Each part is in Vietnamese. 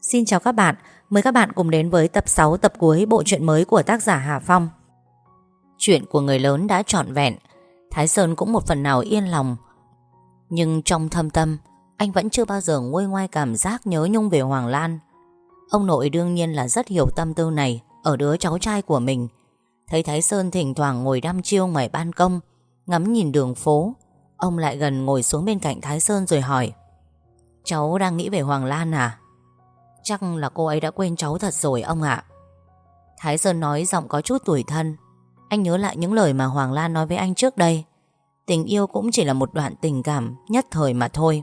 Xin chào các bạn, mời các bạn cùng đến với tập 6 tập cuối bộ truyện mới của tác giả Hà Phong. Chuyện của người lớn đã trọn vẹn, Thái Sơn cũng một phần nào yên lòng. Nhưng trong thâm tâm, anh vẫn chưa bao giờ nguôi ngoai cảm giác nhớ nhung về Hoàng Lan. Ông nội đương nhiên là rất hiểu tâm tư này ở đứa cháu trai của mình. Thấy Thái Sơn thỉnh thoảng ngồi đăm chiêu ngoài ban công, ngắm nhìn đường phố, ông lại gần ngồi xuống bên cạnh Thái Sơn rồi hỏi Cháu đang nghĩ về Hoàng Lan à? Chắc là cô ấy đã quên cháu thật rồi, ông ạ. Thái Sơn nói giọng có chút tuổi thân. Anh nhớ lại những lời mà Hoàng Lan nói với anh trước đây. Tình yêu cũng chỉ là một đoạn tình cảm Nhất thời mà thôi.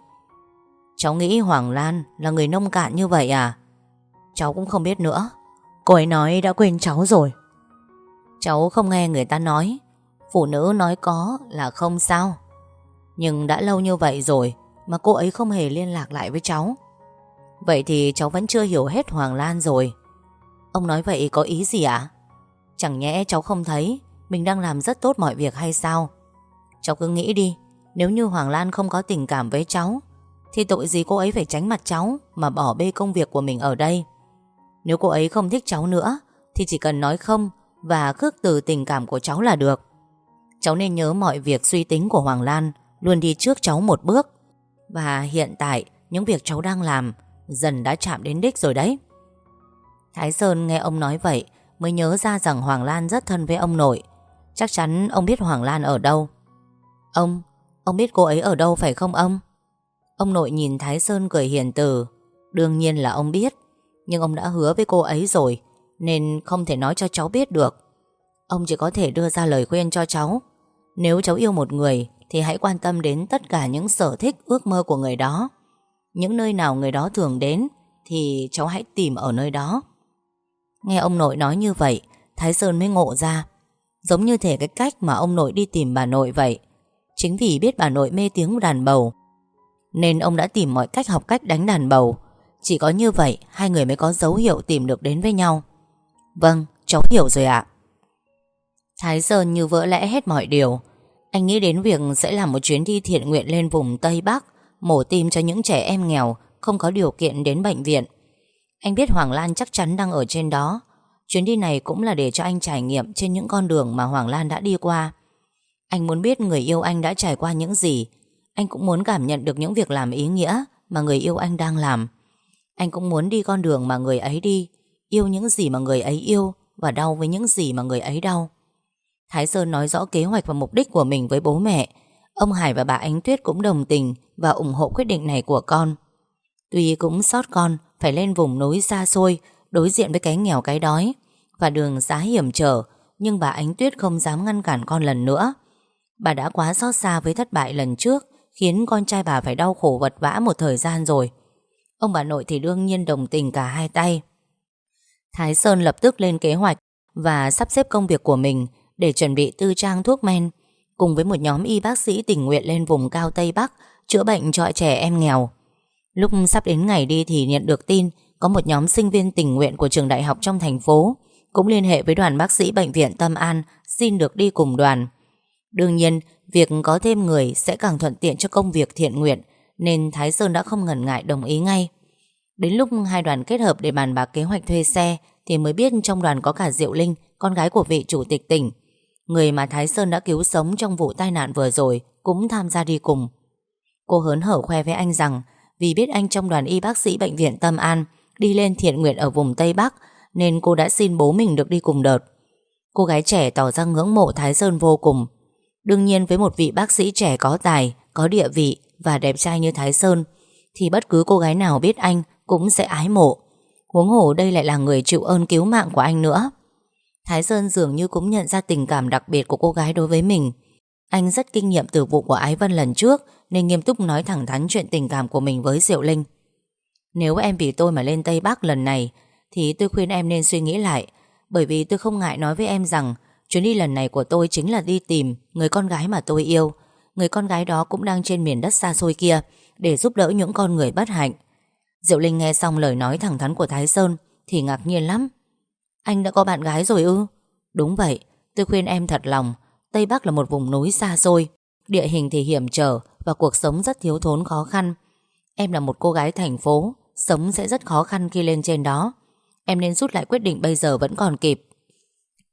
Cháu nghĩ Hoàng Lan là người nông cạn như vậy à? Cháu cũng không biết nữa. Cô ấy nói đã quên cháu rồi. Cháu không nghe người ta nói. Phụ nữ nói có là không sao. Nhưng đã lâu như vậy rồi Mà cô ấy không hề liên lạc lại với cháu. Vậy thì cháu vẫn chưa hiểu hết Hoàng Lan rồi. Ông nói vậy có ý gì ạ? Chẳng nhẽ cháu không thấy Mình đang làm rất tốt mọi việc hay sao? Cháu cứ nghĩ đi, Nếu như Hoàng Lan không có tình cảm với cháu, Thì tội gì cô ấy phải tránh mặt cháu Mà bỏ bê công việc của mình ở đây? Nếu cô ấy không thích cháu nữa, Thì chỉ cần nói không Và khước từ tình cảm của cháu là được. Cháu nên nhớ mọi việc suy tính của Hoàng Lan, Luôn đi trước cháu một bước. Và hiện tại, Những việc cháu đang làm Dần đã chạm đến đích rồi đấy. Thái Sơn nghe ông nói vậy Mới nhớ ra rằng Hoàng Lan rất thân với ông nội. Chắc chắn ông biết Hoàng Lan ở đâu. Ông Ông biết cô ấy ở đâu phải không ông? Ông nội nhìn Thái Sơn cười hiền từ. Đương nhiên là ông biết. Nhưng ông đã hứa với cô ấy rồi, Nên không thể nói cho cháu biết được. Ông chỉ có thể đưa ra lời khuyên cho cháu. Nếu cháu yêu một người, Thì hãy quan tâm đến tất cả những sở thích, ước mơ của người đó những nơi nào người đó thường đến Thì cháu hãy tìm ở nơi đó. Nghe ông nội nói như vậy Thái Sơn mới ngộ ra. Giống như thể cái cách mà ông nội đi tìm bà nội vậy. Chính vì biết bà nội mê tiếng đàn bầu Nên ông đã tìm mọi cách học cách đánh đàn bầu. Chỉ có như vậy Hai người mới có dấu hiệu tìm được đến với nhau. Vâng, cháu hiểu rồi ạ. Thái Sơn như vỡ lẽ hết mọi điều. Anh nghĩ đến việc sẽ làm một chuyến đi thiện nguyện lên vùng Tây Bắc mổ tim cho những trẻ em nghèo không có điều kiện đến bệnh viện. Anh biết Hoàng Lan chắc chắn đang ở trên đó. Chuyến đi này cũng là để cho anh trải nghiệm trên những con đường mà Hoàng Lan đã đi qua. Anh muốn biết người yêu anh đã trải qua những gì. Anh cũng muốn cảm nhận được những việc làm ý nghĩa mà người yêu anh đang làm. Anh cũng muốn đi con đường mà người ấy đi, yêu những gì mà người ấy yêu và đau với những gì mà người ấy đau. Thái Sơn nói rõ kế hoạch và mục đích của mình với bố mẹ Ông Hải và bà Ánh Tuyết cũng đồng tình và ủng hộ quyết định này của con. Tuy cũng sót con, phải lên vùng núi xa xôi, đối diện với cái nghèo cái đói và đường giá hiểm trở, nhưng bà Ánh Tuyết không dám ngăn cản con lần nữa. Bà đã quá xót xa với thất bại lần trước, khiến con trai bà phải đau khổ vật vã một thời gian rồi. Ông bà nội thì đương nhiên đồng tình cả hai tay. Thái Sơn lập tức lên kế hoạch và sắp xếp công việc của mình để chuẩn bị tư trang thuốc men cùng với một nhóm y bác sĩ tình nguyện lên vùng cao Tây Bắc chữa bệnh cho trẻ em nghèo. Lúc sắp đến ngày đi thì nhận được tin có một nhóm sinh viên tình nguyện của trường đại học trong thành phố cũng liên hệ với đoàn bác sĩ bệnh viện Tâm An xin được đi cùng đoàn. Đương nhiên, việc có thêm người sẽ càng thuận tiện cho công việc thiện nguyện nên Thái Sơn đã không ngần ngại đồng ý ngay. Đến lúc hai đoàn kết hợp để bàn bạc kế hoạch thuê xe thì mới biết trong đoàn có cả Diệu Linh, con gái của vị chủ tịch tỉnh. Người mà Thái Sơn đã cứu sống trong vụ tai nạn vừa rồi cũng tham gia đi cùng. Cô hớn hở khoe với anh rằng vì biết anh trong đoàn y bác sĩ bệnh viện Tâm An đi lên thiện nguyện ở vùng Tây Bắc nên cô đã xin bố mình được đi cùng đợt. Cô gái trẻ tỏ ra ngưỡng mộ Thái Sơn vô cùng. Đương nhiên với một vị bác sĩ trẻ có tài, có địa vị và đẹp trai như Thái Sơn thì bất cứ cô gái nào biết anh cũng sẽ ái mộ. Huống hồ đây lại là người chịu ơn cứu mạng của anh nữa. Thái Sơn dường như cũng nhận ra tình cảm đặc biệt của cô gái đối với mình. Anh rất kinh nghiệm từ vụ của Ái Vân lần trước, nên nghiêm túc nói thẳng thắn chuyện tình cảm của mình với Diệu Linh. Nếu em vì tôi mà lên Tây Bắc lần này, thì tôi khuyên em nên suy nghĩ lại bởi vì tôi không ngại nói với em rằng, chuyến đi lần này của tôi chính là đi tìm người con gái mà tôi yêu. Người con gái đó cũng đang trên miền đất xa xôi kia, để giúp đỡ những con người bất hạnh. Diệu Linh nghe xong lời nói thẳng thắn của Thái Sơn, thì ngạc nhiên lắm. Anh đã có bạn gái rồi ư? Đúng vậy, tôi khuyên em thật lòng Tây Bắc là một vùng núi xa xôi Địa hình thì hiểm trở Và cuộc sống rất thiếu thốn khó khăn. Em là một cô gái thành phố Sống sẽ rất khó khăn khi lên trên đó. Em nên rút lại quyết định bây giờ vẫn còn kịp.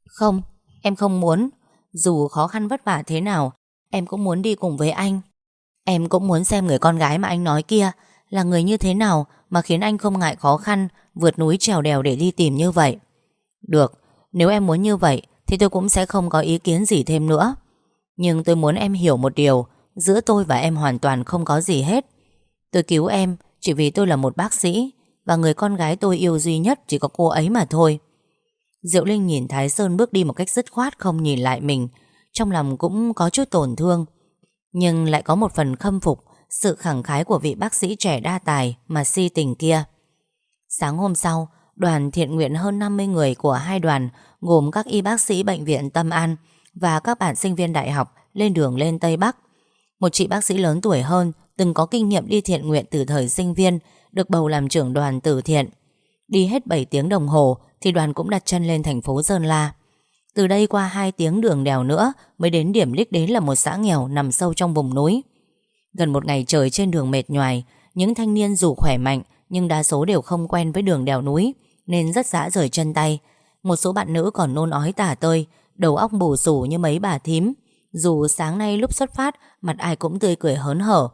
Không Em không muốn. Dù khó khăn vất vả thế nào Em cũng muốn đi cùng với anh. Em cũng muốn xem người con gái mà anh nói kia Là người như thế nào Mà khiến anh không ngại khó khăn Vượt núi trèo đèo để đi tìm như vậy. Được, Nếu em muốn như vậy Thì tôi cũng sẽ không có ý kiến gì thêm nữa. Nhưng tôi muốn em hiểu một điều, Giữa tôi và em hoàn toàn không có gì hết. Tôi cứu em Chỉ vì tôi là một bác sĩ Và người con gái tôi yêu duy nhất Chỉ có cô ấy mà thôi. Diệu Linh nhìn Thái Sơn bước đi một cách dứt khoát Không nhìn lại mình, Trong lòng cũng có chút tổn thương. Nhưng lại có một phần khâm phục Sự khẳng khái của vị bác sĩ trẻ đa tài Mà si tình kia. Sáng hôm sau Đoàn thiện nguyện hơn 50 người của hai đoàn, Gồm các y bác sĩ bệnh viện Tâm An Và các bạn sinh viên đại học Lên đường lên Tây Bắc. Một chị bác sĩ lớn tuổi hơn, Từng có kinh nghiệm đi thiện nguyện từ thời sinh viên, Được bầu làm trưởng đoàn từ thiện. Đi hết 7 tiếng đồng hồ Thì đoàn cũng đặt chân lên thành phố Sơn La. Từ đây qua 2 tiếng đường đèo nữa Mới đến điểm đích đến là một xã nghèo Nằm sâu trong vùng núi. Gần một ngày trời trên đường mệt nhoài, Những thanh niên dù khỏe mạnh Nhưng đa số đều không quen với đường đèo núi. Nên rất dã rời chân tay. Một số bạn nữ còn nôn ói tả tơi, Đầu óc bù rủ như mấy bà thím. Dù sáng nay lúc xuất phát, Mặt ai cũng tươi cười hớn hở.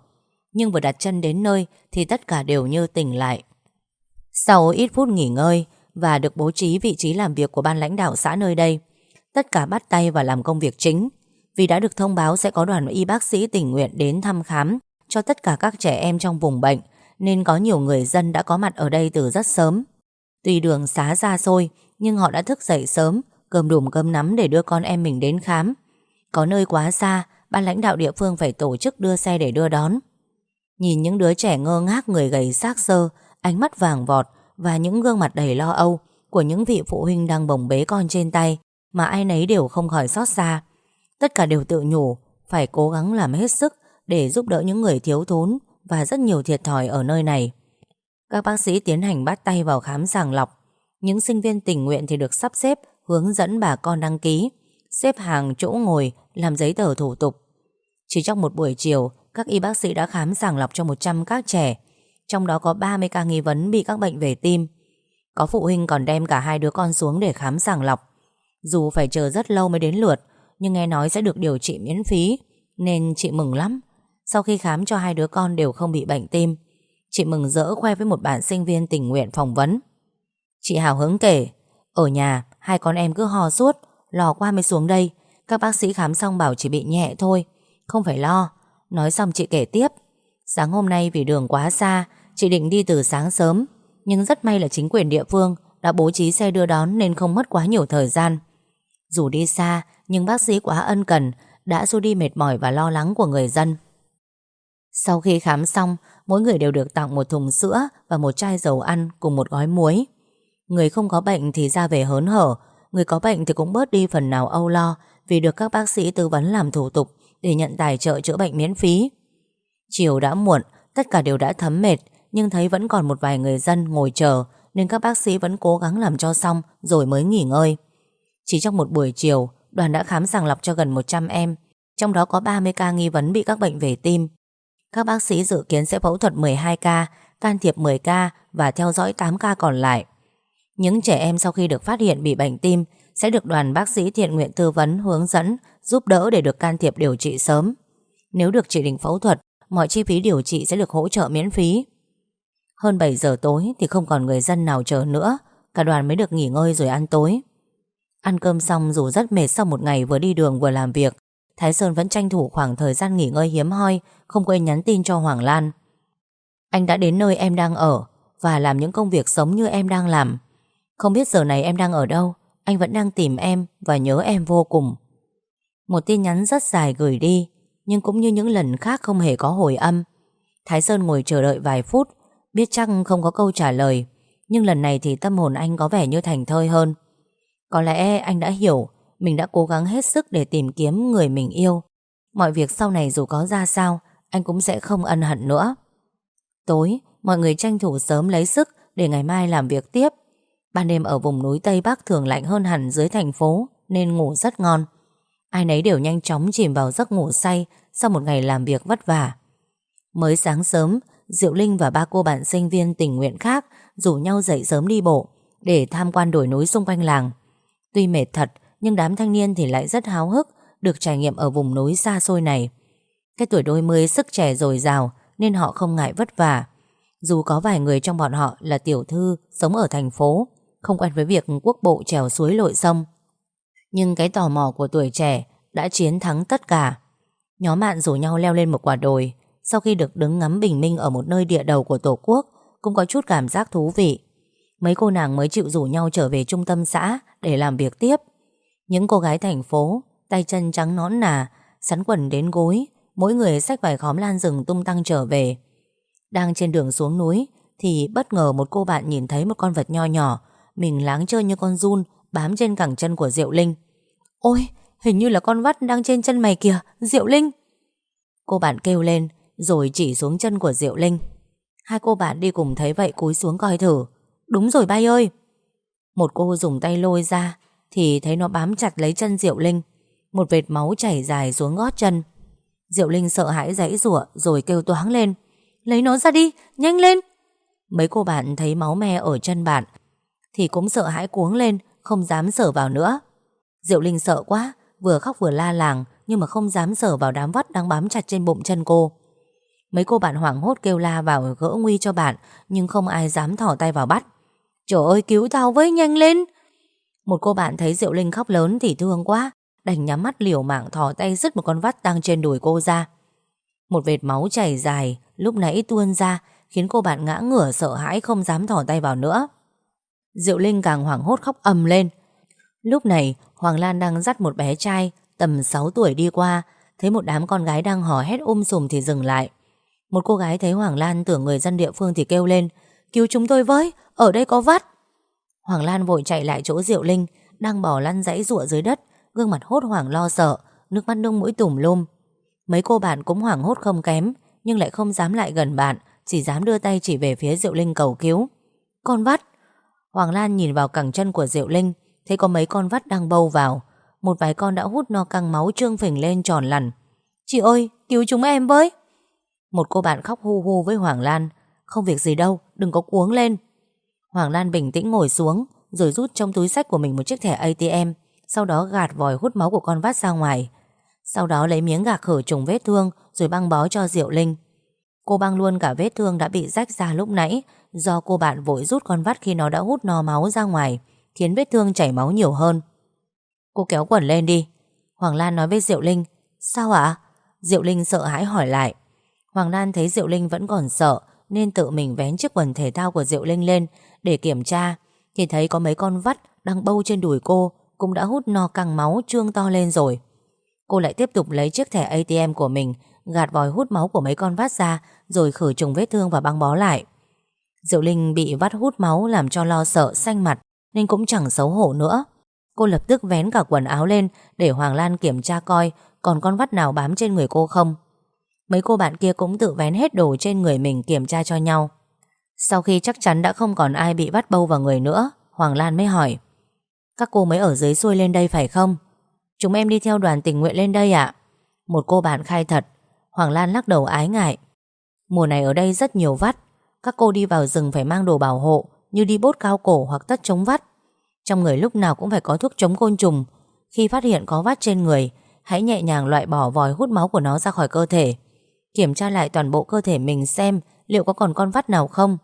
Nhưng vừa đặt chân đến nơi Thì tất cả đều như tỉnh lại. Sau ít phút nghỉ ngơi Và được bố trí vị trí làm việc của ban lãnh đạo xã nơi đây, Tất cả bắt tay vào làm công việc chính. Vì đã được thông báo sẽ có đoàn y bác sĩ tình nguyện đến thăm khám Cho tất cả các trẻ em trong vùng bệnh, Nên có nhiều người dân đã có mặt ở đây từ rất sớm. Tuy đường xá xa xôi, Nhưng họ đã thức dậy sớm, Cơm đùm cơm nắm để đưa con em mình đến khám. Có nơi quá xa, Ban lãnh đạo địa phương phải tổ chức đưa xe để đưa đón. Nhìn những đứa trẻ ngơ ngác, người gầy xác sơ Ánh mắt vàng vọt Và những gương mặt đầy lo âu Của những vị phụ huynh đang bồng bế con trên tay Mà ai nấy đều không khỏi xót xa. Tất cả đều tự nhủ, Phải cố gắng làm hết sức Để giúp đỡ những người thiếu thốn Và rất nhiều thiệt thòi ở nơi này. Các bác sĩ tiến hành bắt tay vào khám sàng lọc. Những sinh viên tình nguyện thì được sắp xếp, Hướng dẫn bà con đăng ký, Xếp hàng chỗ ngồi, Làm giấy tờ thủ tục. Chỉ trong một buổi chiều, Các y bác sĩ đã khám sàng lọc cho 100 các trẻ, Trong đó có 30 ca nghi vấn Bị các bệnh về tim. Có phụ huynh còn đem cả hai đứa con xuống để khám sàng lọc. Dù phải chờ rất lâu mới đến lượt, Nhưng nghe nói sẽ được điều trị miễn phí, Nên chị mừng lắm. Sau khi khám cho hai đứa con đều không bị bệnh tim Chị mừng rỡ khoe với một bạn sinh viên tình nguyện phỏng vấn. Chị hào hứng kể, Ở nhà, hai con em cứ ho suốt, Lò qua mới xuống đây. Các bác sĩ khám xong bảo chỉ bị nhẹ thôi. Không phải lo, Nói xong chị kể tiếp. Sáng hôm nay vì đường quá xa, Chị định đi từ sáng sớm. Nhưng rất may là chính quyền địa phương Đã bố trí xe đưa đón nên không mất quá nhiều thời gian. Dù đi xa, Nhưng bác sĩ quá ân cần, Đã xua đi mệt mỏi và lo lắng của người dân. Sau khi khám xong Mỗi người đều được tặng một thùng sữa Và một chai dầu ăn cùng một gói muối. Người không có bệnh thì ra về hớn hở. Người có bệnh thì cũng bớt đi phần nào âu lo Vì được các bác sĩ tư vấn làm thủ tục Để nhận tài trợ chữa bệnh miễn phí. Chiều đã muộn, Tất cả đều đã thấm mệt, Nhưng thấy vẫn còn một vài người dân ngồi chờ, Nên các bác sĩ vẫn cố gắng làm cho xong Rồi mới nghỉ ngơi. Chỉ trong một buổi chiều, Đoàn đã khám sàng lọc cho gần 100 em, Trong đó có 30 ca nghi vấn bị các bệnh về tim. Các bác sĩ dự kiến sẽ phẫu thuật 12 ca Can thiệp 10 ca Và theo dõi 8 ca còn lại những trẻ em sau khi được phát hiện bị bệnh tim sẽ được đoàn bác sĩ thiện nguyện tư vấn, hướng dẫn, giúp đỡ để được can thiệp điều trị sớm. Nếu được chỉ định phẫu thuật, mọi chi phí điều trị sẽ được hỗ trợ miễn phí. Hơn 7 giờ tối thì không còn người dân nào chờ nữa, cả đoàn mới được nghỉ ngơi rồi ăn tối. Ăn cơm xong dù rất mệt sau một ngày vừa đi đường vừa làm việc, Thái Sơn vẫn tranh thủ khoảng thời gian nghỉ ngơi hiếm hoi, không quên nhắn tin cho Hoàng Lan. Anh đã đến nơi em đang ở và làm những công việc sống như em đang làm. Không biết giờ này em đang ở đâu Anh vẫn đang tìm em và nhớ em vô cùng Một tin nhắn rất dài gửi đi Nhưng cũng như những lần khác không hề có hồi âm Thái Sơn ngồi chờ đợi vài phút Biết chắc không có câu trả lời Nhưng lần này thì tâm hồn anh có vẻ như thành thơi hơn Có lẽ anh đã hiểu mình đã cố gắng hết sức để tìm kiếm người mình yêu. Mọi việc sau này dù có ra sao Anh cũng sẽ không ân hận nữa. Tối Mọi người tranh thủ sớm lấy sức Để ngày mai làm việc tiếp. Ban đêm ở vùng núi Tây Bắc thường lạnh hơn hẳn dưới thành phố Nên ngủ rất ngon. Ai nấy đều nhanh chóng chìm vào giấc ngủ say Sau một ngày làm việc vất vả. Mới sáng sớm Diệu Linh và ba cô bạn sinh viên tình nguyện khác rủ nhau dậy sớm đi bộ để tham quan đồi núi xung quanh làng. Tuy mệt thật, nhưng đám thanh niên thì lại rất háo hức được trải nghiệm ở vùng núi xa xôi này. Cái tuổi đôi mươi sức trẻ dồi dào nên họ không ngại vất vả. Dù có vài người trong bọn họ là tiểu thư sống ở thành phố, không quen với việc quốc bộ trèo suối lội sông. Nhưng cái tò mò của tuổi trẻ đã chiến thắng tất cả. Nhóm bạn rủ nhau leo lên một quả đồi, sau khi được đứng ngắm bình minh ở một nơi địa đầu của Tổ quốc, cũng có chút cảm giác thú vị. Mấy cô nàng mới chịu rủ nhau trở về trung tâm xã để làm việc tiếp. Những cô gái thành phố, tay chân trắng nõn nà, sắn quần đến gối, mỗi người xách vài khóm lan rừng tung tăng trở về. Đang trên đường xuống núi, thì bất ngờ một cô bạn nhìn thấy một con vật nho nhỏ, mình láng chơi như con run, bám trên cẳng chân của Diệu Linh. Ôi, hình như là con vắt đang trên chân mày kìa, Diệu Linh. Cô bạn kêu lên, rồi chỉ xuống chân của Diệu Linh. Hai cô bạn đi cùng thấy vậy cúi xuống coi thử. Đúng rồi bay ơi. Một cô dùng tay lôi ra, thì thấy nó bám chặt lấy chân Diệu Linh. Một vệt máu chảy dài xuống gót chân. Diệu Linh sợ hãi giãy rủa rồi kêu toáng lên. Lấy nó ra đi, nhanh lên. Mấy cô bạn thấy máu me ở chân bạn thì cũng sợ hãi cuống lên, không dám sờ vào nữa. Diệu Linh sợ quá, vừa khóc vừa la làng nhưng mà không dám sờ vào đám vắt đang bám chặt trên bụng chân cô. Mấy cô bạn hoảng hốt kêu la vào gỡ nguy cho bạn nhưng không ai dám thỏ tay vào bắt. Trời ơi cứu tao với nhanh lên. Một cô bạn thấy Diệu Linh khóc lớn thì thương quá, đành nhắm mắt liều mạng thò tay dứt một con vắt đang trên đùi cô ra. Một vệt máu chảy dài lúc nãy tuôn ra khiến cô bạn ngã ngửa sợ hãi không dám thò tay vào nữa. Diệu Linh càng hoảng hốt khóc ầm lên. Lúc này Hoàng Lan đang dắt một bé trai tầm 6 tuổi đi qua thấy một đám con gái đang hò hét um sùm thì dừng lại. Một cô gái thấy Hoàng Lan tưởng người dân địa phương thì kêu lên Cứu chúng tôi với, ở đây có vắt Hoàng Lan vội chạy lại chỗ Diệu Linh, Đang bỏ lăn dãy rụa dưới đất, Gương mặt hốt hoảng lo sợ, Nước mắt nước mũi tùm lum. Mấy cô bạn cũng hoảng hốt không kém, Nhưng lại không dám lại gần bạn, Chỉ dám đưa tay chỉ về phía Diệu Linh cầu cứu. Con vắt! Hoàng Lan nhìn vào cẳng chân của Diệu Linh, Thấy có mấy con vắt đang bâu vào. Một vài con đã hút no căng máu trương phình lên tròn lằn. Chị ơi, cứu chúng em với! Một cô bạn khóc hu hu với Hoàng Lan. Không việc gì đâu, đừng có cuống lên. Hoàng Lan bình tĩnh ngồi xuống, Rồi rút trong túi sách của mình một chiếc thẻ ATM Sau đó gạt vòi hút máu của con vắt ra ngoài. Sau đó lấy miếng gạc khử trùng vết thương, Rồi băng bó cho Diệu Linh. Cô băng luôn cả vết thương đã bị rách ra lúc nãy, Do cô bạn vội rút con vắt khi nó đã hút no máu ra ngoài, Khiến vết thương chảy máu nhiều hơn. Cô kéo quần lên đi. Hoàng Lan nói với Diệu Linh, Sao ạ? Diệu Linh sợ hãi hỏi lại. Hoàng Lan thấy Diệu Linh vẫn còn sợ nên tự mình vén chiếc quần thể thao của Diệu Linh lên. Để kiểm tra, Thì thấy có mấy con vắt đang bâu trên đùi cô, Cũng đã hút no căng máu trương to lên rồi. Cô lại tiếp tục lấy chiếc thẻ ATM của mình, Gạt vòi hút máu của mấy con vắt ra, Rồi khử trùng vết thương và băng bó lại. Diệu Linh bị vắt hút máu Làm cho lo sợ, xanh mặt, Nên cũng chẳng xấu hổ nữa. Cô lập tức vén cả quần áo lên Để Hoàng Lan kiểm tra coi Còn con vắt nào bám trên người cô không. Mấy cô bạn kia cũng tự vén hết đồ trên người mình kiểm tra cho nhau. Sau khi chắc chắn đã không còn ai bị bắt bâu vào người nữa, Hoàng Lan mới hỏi, Các cô mới ở dưới xuôi lên đây phải không? Chúng em đi theo đoàn tình nguyện lên đây ạ. Một cô bạn khai thật, Hoàng Lan lắc đầu ái ngại, Mùa này ở đây rất nhiều vắt, Các cô đi vào rừng phải mang đồ bảo hộ Như đi bốt cao cổ hoặc tất chống vắt. Trong người lúc nào cũng phải có thuốc chống côn trùng, Khi phát hiện có vắt trên người, Hãy nhẹ nhàng loại bỏ vòi hút máu của nó ra khỏi cơ thể. Kiểm tra lại toàn bộ cơ thể mình xem Liệu có còn con vắt nào không.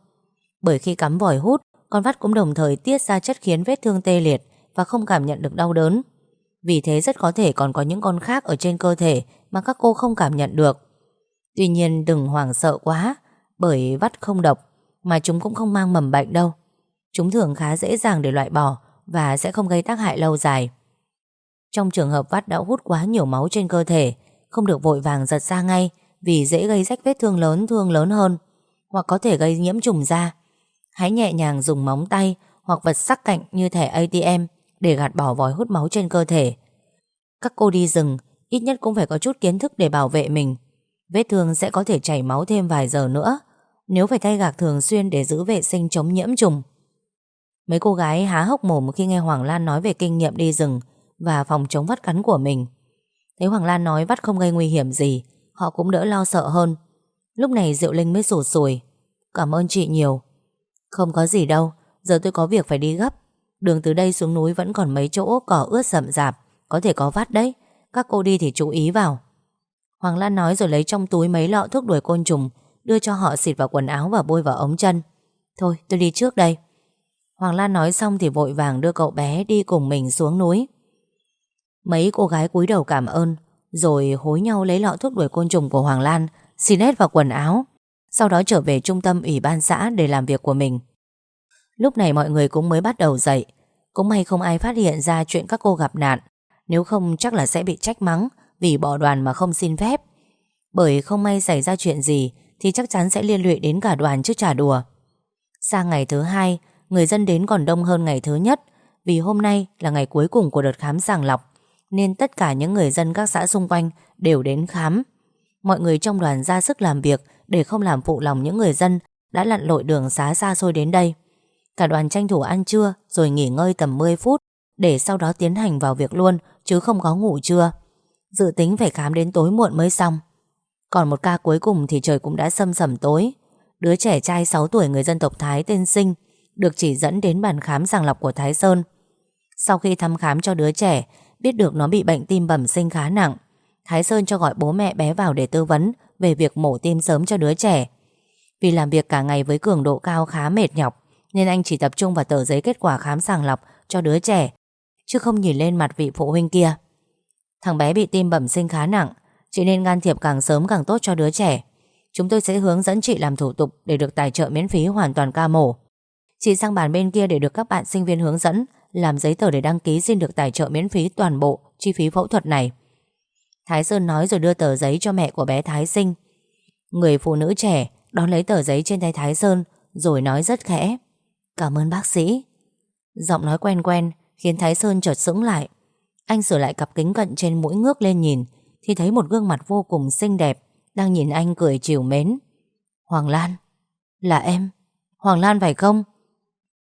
Bởi khi cắm vòi hút, Con vắt cũng đồng thời tiết ra chất khiến vết thương tê liệt Và không cảm nhận được đau đớn. Vì thế rất có thể còn có những con khác Ở trên cơ thể mà các cô không cảm nhận được. Tuy nhiên đừng hoảng sợ quá, Bởi vắt không độc Mà chúng cũng không mang mầm bệnh đâu. Chúng thường khá dễ dàng để loại bỏ Và sẽ không gây tác hại lâu dài. Trong trường hợp vắt đã hút quá nhiều máu trên cơ thể, Không được vội vàng giật ra ngay vì dễ gây rách vết thương lớn thương lớn hơn, Hoặc có thể gây nhiễm trùng da. Hãy nhẹ nhàng dùng móng tay Hoặc vật sắc cạnh như thẻ ATM Để gạt bỏ vòi hút máu trên cơ thể. Các cô đi rừng Ít nhất cũng phải có chút kiến thức để bảo vệ mình. Vết thương sẽ có thể chảy máu thêm vài giờ nữa, Nếu phải thay gạc thường xuyên để giữ vệ sinh chống nhiễm trùng. Mấy cô gái há hốc mồm khi nghe Hoàng Lan nói về kinh nghiệm đi rừng Và phòng chống vắt cắn của mình. Thấy Hoàng Lan nói vắt không gây nguy hiểm gì Họ cũng đỡ lo sợ hơn. Lúc này Diệu Linh mới sụt sùi. Cảm ơn chị nhiều. Không có gì đâu, Giờ tôi có việc phải đi gấp. Đường từ đây xuống núi vẫn còn mấy chỗ cỏ ướt rậm rạp, Có thể có vắt đấy. Các cô đi thì chú ý vào. Hoàng Lan nói rồi lấy trong túi mấy lọ thuốc đuổi côn trùng, Đưa cho họ xịt vào quần áo và bôi vào ống chân. Thôi, tôi đi trước đây. Hoàng Lan nói xong thì vội vàng đưa cậu bé đi cùng mình xuống núi. Mấy cô gái cúi đầu cảm ơn. Rồi hối nhau lấy lọ thuốc đuổi côn trùng của Hoàng Lan Xin hết vào quần áo, Sau đó trở về trung tâm ủy ban xã để làm việc của mình. Lúc này mọi người cũng mới bắt đầu dậy. Cũng may không ai phát hiện ra chuyện các cô gặp nạn, Nếu không chắc là sẽ bị trách mắng Vì bỏ đoàn mà không xin phép. Bởi không may xảy ra chuyện gì Thì chắc chắn sẽ liên lụy đến cả đoàn chứ trả đùa. Sang ngày thứ hai, Người dân đến còn đông hơn ngày thứ nhất, Vì hôm nay là ngày cuối cùng của đợt khám sàng lọc. Nên tất cả những người dân các xã xung quanh Đều đến khám. Mọi người trong đoàn ra sức làm việc Để không làm phụ lòng những người dân Đã lặn lội đường xá xa xôi đến đây. Cả đoàn tranh thủ ăn trưa Rồi nghỉ ngơi tầm 10 phút Để sau đó tiến hành vào việc luôn, Chứ không có ngủ trưa. Dự tính phải khám đến tối muộn mới xong. Còn một ca cuối cùng thì trời cũng đã sâm sầm tối. Đứa trẻ trai 6 tuổi người dân tộc Thái tên Sinh Được chỉ dẫn đến bàn khám sàng lọc của Thái Sơn. Sau khi thăm khám cho đứa trẻ Biết được nó bị bệnh tim bẩm sinh khá nặng. Thái Sơn cho gọi bố mẹ bé vào để tư vấn Về việc mổ tim sớm cho đứa trẻ. Vì làm việc cả ngày với cường độ cao khá mệt nhọc, Nên anh chỉ tập trung vào tờ giấy kết quả khám sàng lọc Cho đứa trẻ, Chứ không nhìn lên mặt vị phụ huynh kia. Thằng bé bị tim bẩm sinh khá nặng, Chị nên can thiệp càng sớm càng tốt cho đứa trẻ. Chúng tôi sẽ hướng dẫn chị làm thủ tục Để được tài trợ miễn phí hoàn toàn ca mổ. Chị sang bàn bên kia để được các bạn sinh viên hướng dẫn làm giấy tờ để đăng ký xin được tài trợ miễn phí toàn bộ Chi phí phẫu thuật này. Thái Sơn nói rồi đưa tờ giấy cho mẹ của bé Thái Sinh. Người phụ nữ trẻ Đón lấy tờ giấy trên tay Thái Sơn Rồi nói rất khẽ, Cảm ơn bác sĩ. Giọng nói quen quen khiến Thái Sơn chợt sững lại. Anh sửa lại cặp kính cận trên mũi ngước lên nhìn Thì thấy một gương mặt vô cùng xinh đẹp Đang nhìn anh cười chiều mến. Hoàng Lan, Là em. Hoàng Lan phải không?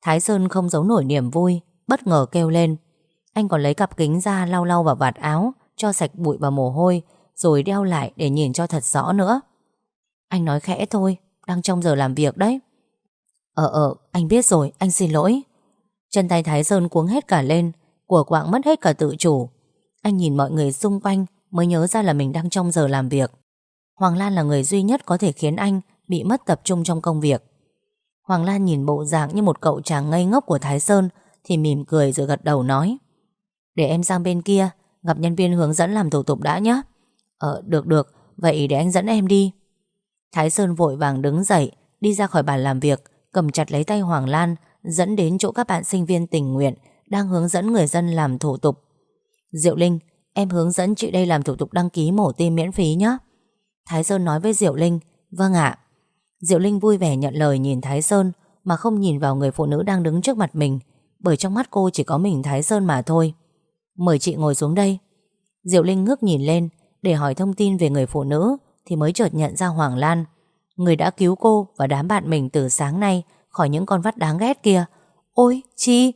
Thái Sơn không giấu nổi niềm vui Bất ngờ kêu lên. Anh còn lấy cặp kính ra lau lau vào vạt áo, Cho sạch bụi và mồ hôi, Rồi đeo lại để nhìn cho thật rõ nữa. Anh nói khẽ thôi, Đang trong giờ làm việc đấy. Ờ ờ anh biết rồi, anh xin lỗi. Chân tay Thái Sơn cuống hết cả lên, Của quạng mất hết cả tự chủ. Anh nhìn mọi người xung quanh Mới nhớ ra là mình đang trong giờ làm việc. Hoàng Lan là người duy nhất có thể khiến anh Bị mất tập trung trong công việc. Hoàng Lan nhìn bộ dạng như một cậu chàng ngây ngốc của Thái Sơn thì mỉm cười rồi gật đầu nói. Để em sang bên kia, Gặp nhân viên hướng dẫn làm thủ tục đã nhé. Ờ được được. Vậy để anh dẫn em đi. Thái Sơn vội vàng đứng dậy, Đi ra khỏi bàn làm việc, Cầm chặt lấy tay Hoàng Lan, Dẫn đến chỗ các bạn sinh viên tình nguyện Đang hướng dẫn người dân làm thủ tục. Diệu Linh, Em hướng dẫn chị đây làm thủ tục đăng ký mổ tim miễn phí nhé. Thái Sơn nói với Diệu Linh Vâng ạ. Diệu Linh vui vẻ nhận lời nhìn Thái Sơn Mà không nhìn vào người phụ nữ đang đứng trước mặt mình bởi trong mắt cô chỉ có mình Thái Sơn mà thôi. Mời chị ngồi xuống đây. Diệu Linh ngước nhìn lên, Để hỏi thông tin về người phụ nữ, Thì mới chợt nhận ra Hoàng Lan. Người đã cứu cô và đám bạn mình từ sáng nay Khỏi những con vắt đáng ghét kia. Ôi, chi?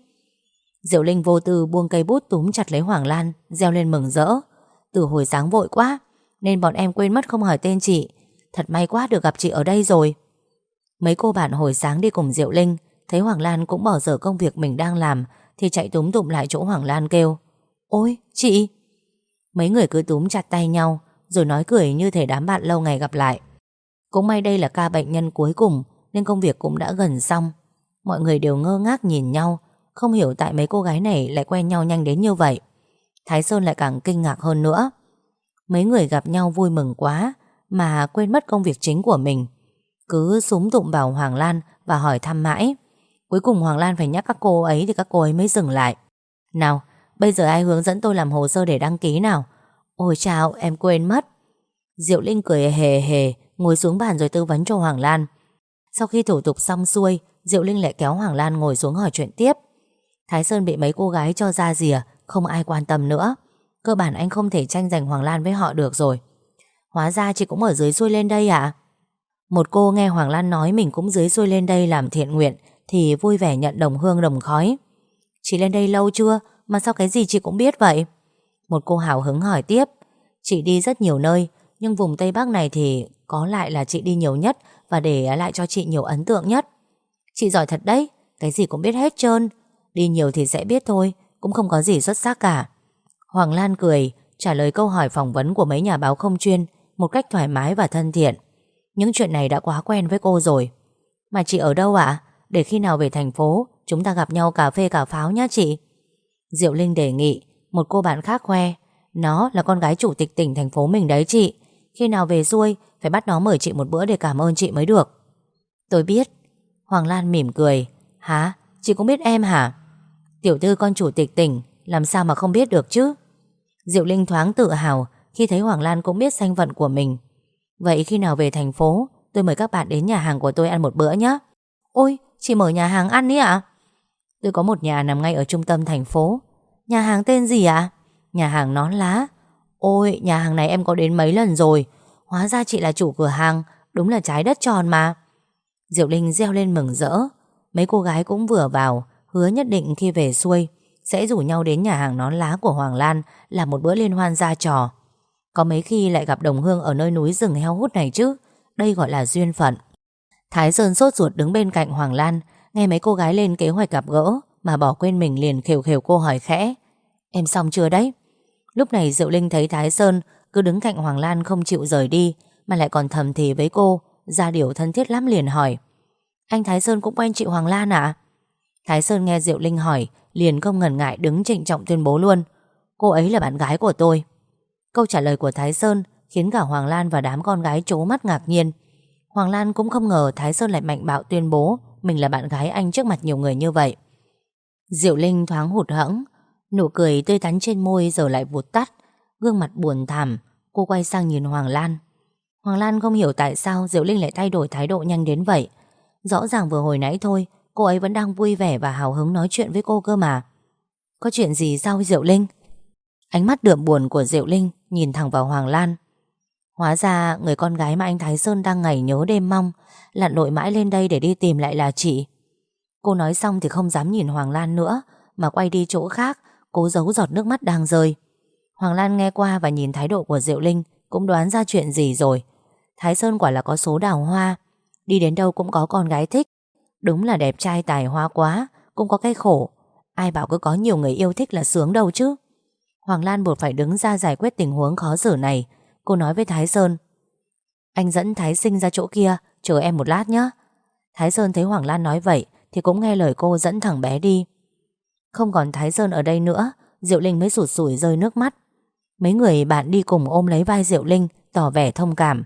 Diệu Linh vô tư buông cây bút túm chặt lấy Hoàng Lan Gieo lên mừng rỡ. Từ hồi sáng vội quá, Nên bọn em quên mất không hỏi tên chị. Thật may quá được gặp chị ở đây rồi. Mấy cô bạn hồi sáng đi cùng Diệu Linh Thấy Hoàng Lan cũng bỏ dở công việc mình đang làm, Thì chạy túm tụm lại chỗ Hoàng Lan kêu, Ôi, chị! Mấy người cứ túm chặt tay nhau, Rồi nói cười như thể đám bạn lâu ngày gặp lại. Cũng may đây là ca bệnh nhân cuối cùng, Nên công việc cũng đã gần xong. Mọi người đều ngơ ngác nhìn nhau, Không hiểu tại mấy cô gái này lại quen nhau nhanh đến như vậy. Thái Sơn lại càng kinh ngạc hơn nữa. Mấy người gặp nhau vui mừng quá, Mà quên mất công việc chính của mình. Cứ súng tụng vào Hoàng Lan Và hỏi thăm mãi. Cuối cùng Hoàng Lan phải nhắc các cô ấy Thì các cô ấy mới dừng lại. Nào, bây giờ ai hướng dẫn tôi làm hồ sơ để đăng ký nào? Ôi chào, em quên mất. Diệu Linh cười hề hề, Ngồi xuống bàn rồi tư vấn cho Hoàng Lan. Sau khi thủ tục xong xuôi, Diệu Linh lại kéo Hoàng Lan ngồi xuống hỏi chuyện tiếp. Thái Sơn bị mấy cô gái cho ra rìa, Không ai quan tâm nữa. Cơ bản anh không thể tranh giành Hoàng Lan với họ được rồi. Hóa ra chị cũng ở dưới xuôi lên đây à Một cô nghe Hoàng Lan nói Mình cũng dưới xuôi lên đây làm thiện nguyện thì vui vẻ nhận đồng hương đồng khói. Chị lên đây lâu chưa? Mà sao cái gì chị cũng biết vậy? Một cô hào hứng hỏi tiếp. Chị đi rất nhiều nơi, Nhưng vùng Tây Bắc này thì Có lại là chị đi nhiều nhất Và để lại cho chị nhiều ấn tượng nhất. Chị giỏi thật đấy, Cái gì cũng biết hết trơn. Đi nhiều thì sẽ biết thôi, Cũng không có gì xuất sắc cả. Hoàng Lan cười, Trả lời câu hỏi phỏng vấn của mấy nhà báo không chuyên Một cách thoải mái và thân thiện. Những chuyện này đã quá quen với cô rồi. Mà chị ở đâu ạ? Để khi nào về thành phố, Chúng ta gặp nhau cà phê cà pháo nhá chị. Diệu Linh đề nghị, Một cô bạn khác khoe, Nó là con gái chủ tịch tỉnh thành phố mình đấy chị. Khi nào về xuôi, Phải bắt nó mời chị một bữa để cảm ơn chị mới được. Tôi biết. Hoàng Lan mỉm cười, Hả? Chị cũng biết em hả? Tiểu thư con chủ tịch tỉnh, Làm sao mà không biết được chứ? Diệu Linh thoáng tự hào Khi thấy Hoàng Lan cũng biết danh phận của mình. Vậy khi nào về thành phố, Tôi mời các bạn đến nhà hàng của tôi ăn một bữa nhé Ôi Chị mở nhà hàng ăn ý ạ. Tôi có một nhà nằm ngay ở trung tâm thành phố. Nhà hàng tên gì ạ? Nhà hàng nón lá. Ôi, nhà hàng này em có đến mấy lần rồi? Hóa ra chị là chủ cửa hàng, Đúng là trái đất tròn mà. Diệu Linh reo lên mừng rỡ. Mấy cô gái cũng vừa vào, Hứa nhất định khi về xuôi, Sẽ rủ nhau đến nhà hàng nón lá của Hoàng Lan Làm một bữa liên hoan ra trò. Có mấy khi lại gặp đồng hương ở nơi núi rừng heo hút này chứ. Đây gọi là duyên phận. Thái Sơn sốt ruột đứng bên cạnh Hoàng Lan, Nghe mấy cô gái lên kế hoạch gặp gỡ, Mà bỏ quên mình liền khều khều cô hỏi khẽ. Em xong chưa đấy? Lúc này Diệu Linh thấy Thái Sơn Cứ đứng cạnh Hoàng Lan không chịu rời đi, Mà lại còn thầm thì với cô, Ra điều thân thiết lắm liền hỏi. Anh Thái Sơn cũng quen chị Hoàng Lan à Thái Sơn nghe Diệu Linh hỏi, Liền không ngần ngại đứng trịnh trọng tuyên bố luôn. Cô ấy là bạn gái của tôi. Câu trả lời của Thái Sơn Khiến cả Hoàng Lan và đám con gái trố mắt ngạc nhiên. Hoàng Lan cũng không ngờ Thái Sơn lại mạnh bạo tuyên bố mình là bạn gái anh trước mặt nhiều người như vậy. Diệu Linh thoáng hụt hẫng, nụ cười tươi tắn trên môi giờ lại vụt tắt, gương mặt buồn thảm, cô quay sang nhìn Hoàng Lan. Hoàng Lan không hiểu tại sao Diệu Linh lại thay đổi thái độ nhanh đến vậy. Rõ ràng vừa hồi nãy thôi, cô ấy vẫn đang vui vẻ và hào hứng nói chuyện với cô cơ mà. Có chuyện gì sao Diệu Linh? Ánh mắt đượm buồn của Diệu Linh nhìn thẳng vào Hoàng Lan. Hóa ra người con gái mà anh Thái Sơn đang ngày nhớ đêm mong, Lặn lội mãi lên đây để đi tìm lại là chị. Cô nói xong thì không dám nhìn Hoàng Lan nữa, Mà quay đi chỗ khác, Cố giấu giọt nước mắt đang rơi. Hoàng Lan nghe qua và nhìn thái độ của Diệu Linh, Cũng đoán ra chuyện gì rồi. Thái Sơn quả là có số đào hoa, Đi đến đâu cũng có con gái thích. Đúng là đẹp trai tài hoa quá, Cũng có cái khổ. Ai bảo cứ có nhiều người yêu thích là sướng đâu chứ. Hoàng Lan buộc phải đứng ra giải quyết tình huống khó xử này. Cô nói với Thái Sơn. Anh dẫn Thái Sinh ra chỗ kia, Chờ em một lát nhé Thái Sơn thấy Hoàng Lan nói vậy Thì cũng nghe lời cô dẫn thằng bé đi. Không còn Thái Sơn ở đây nữa, Diệu Linh mới sụt sủi rơi nước mắt. Mấy người bạn đi cùng ôm lấy vai Diệu Linh, Tỏ vẻ thông cảm.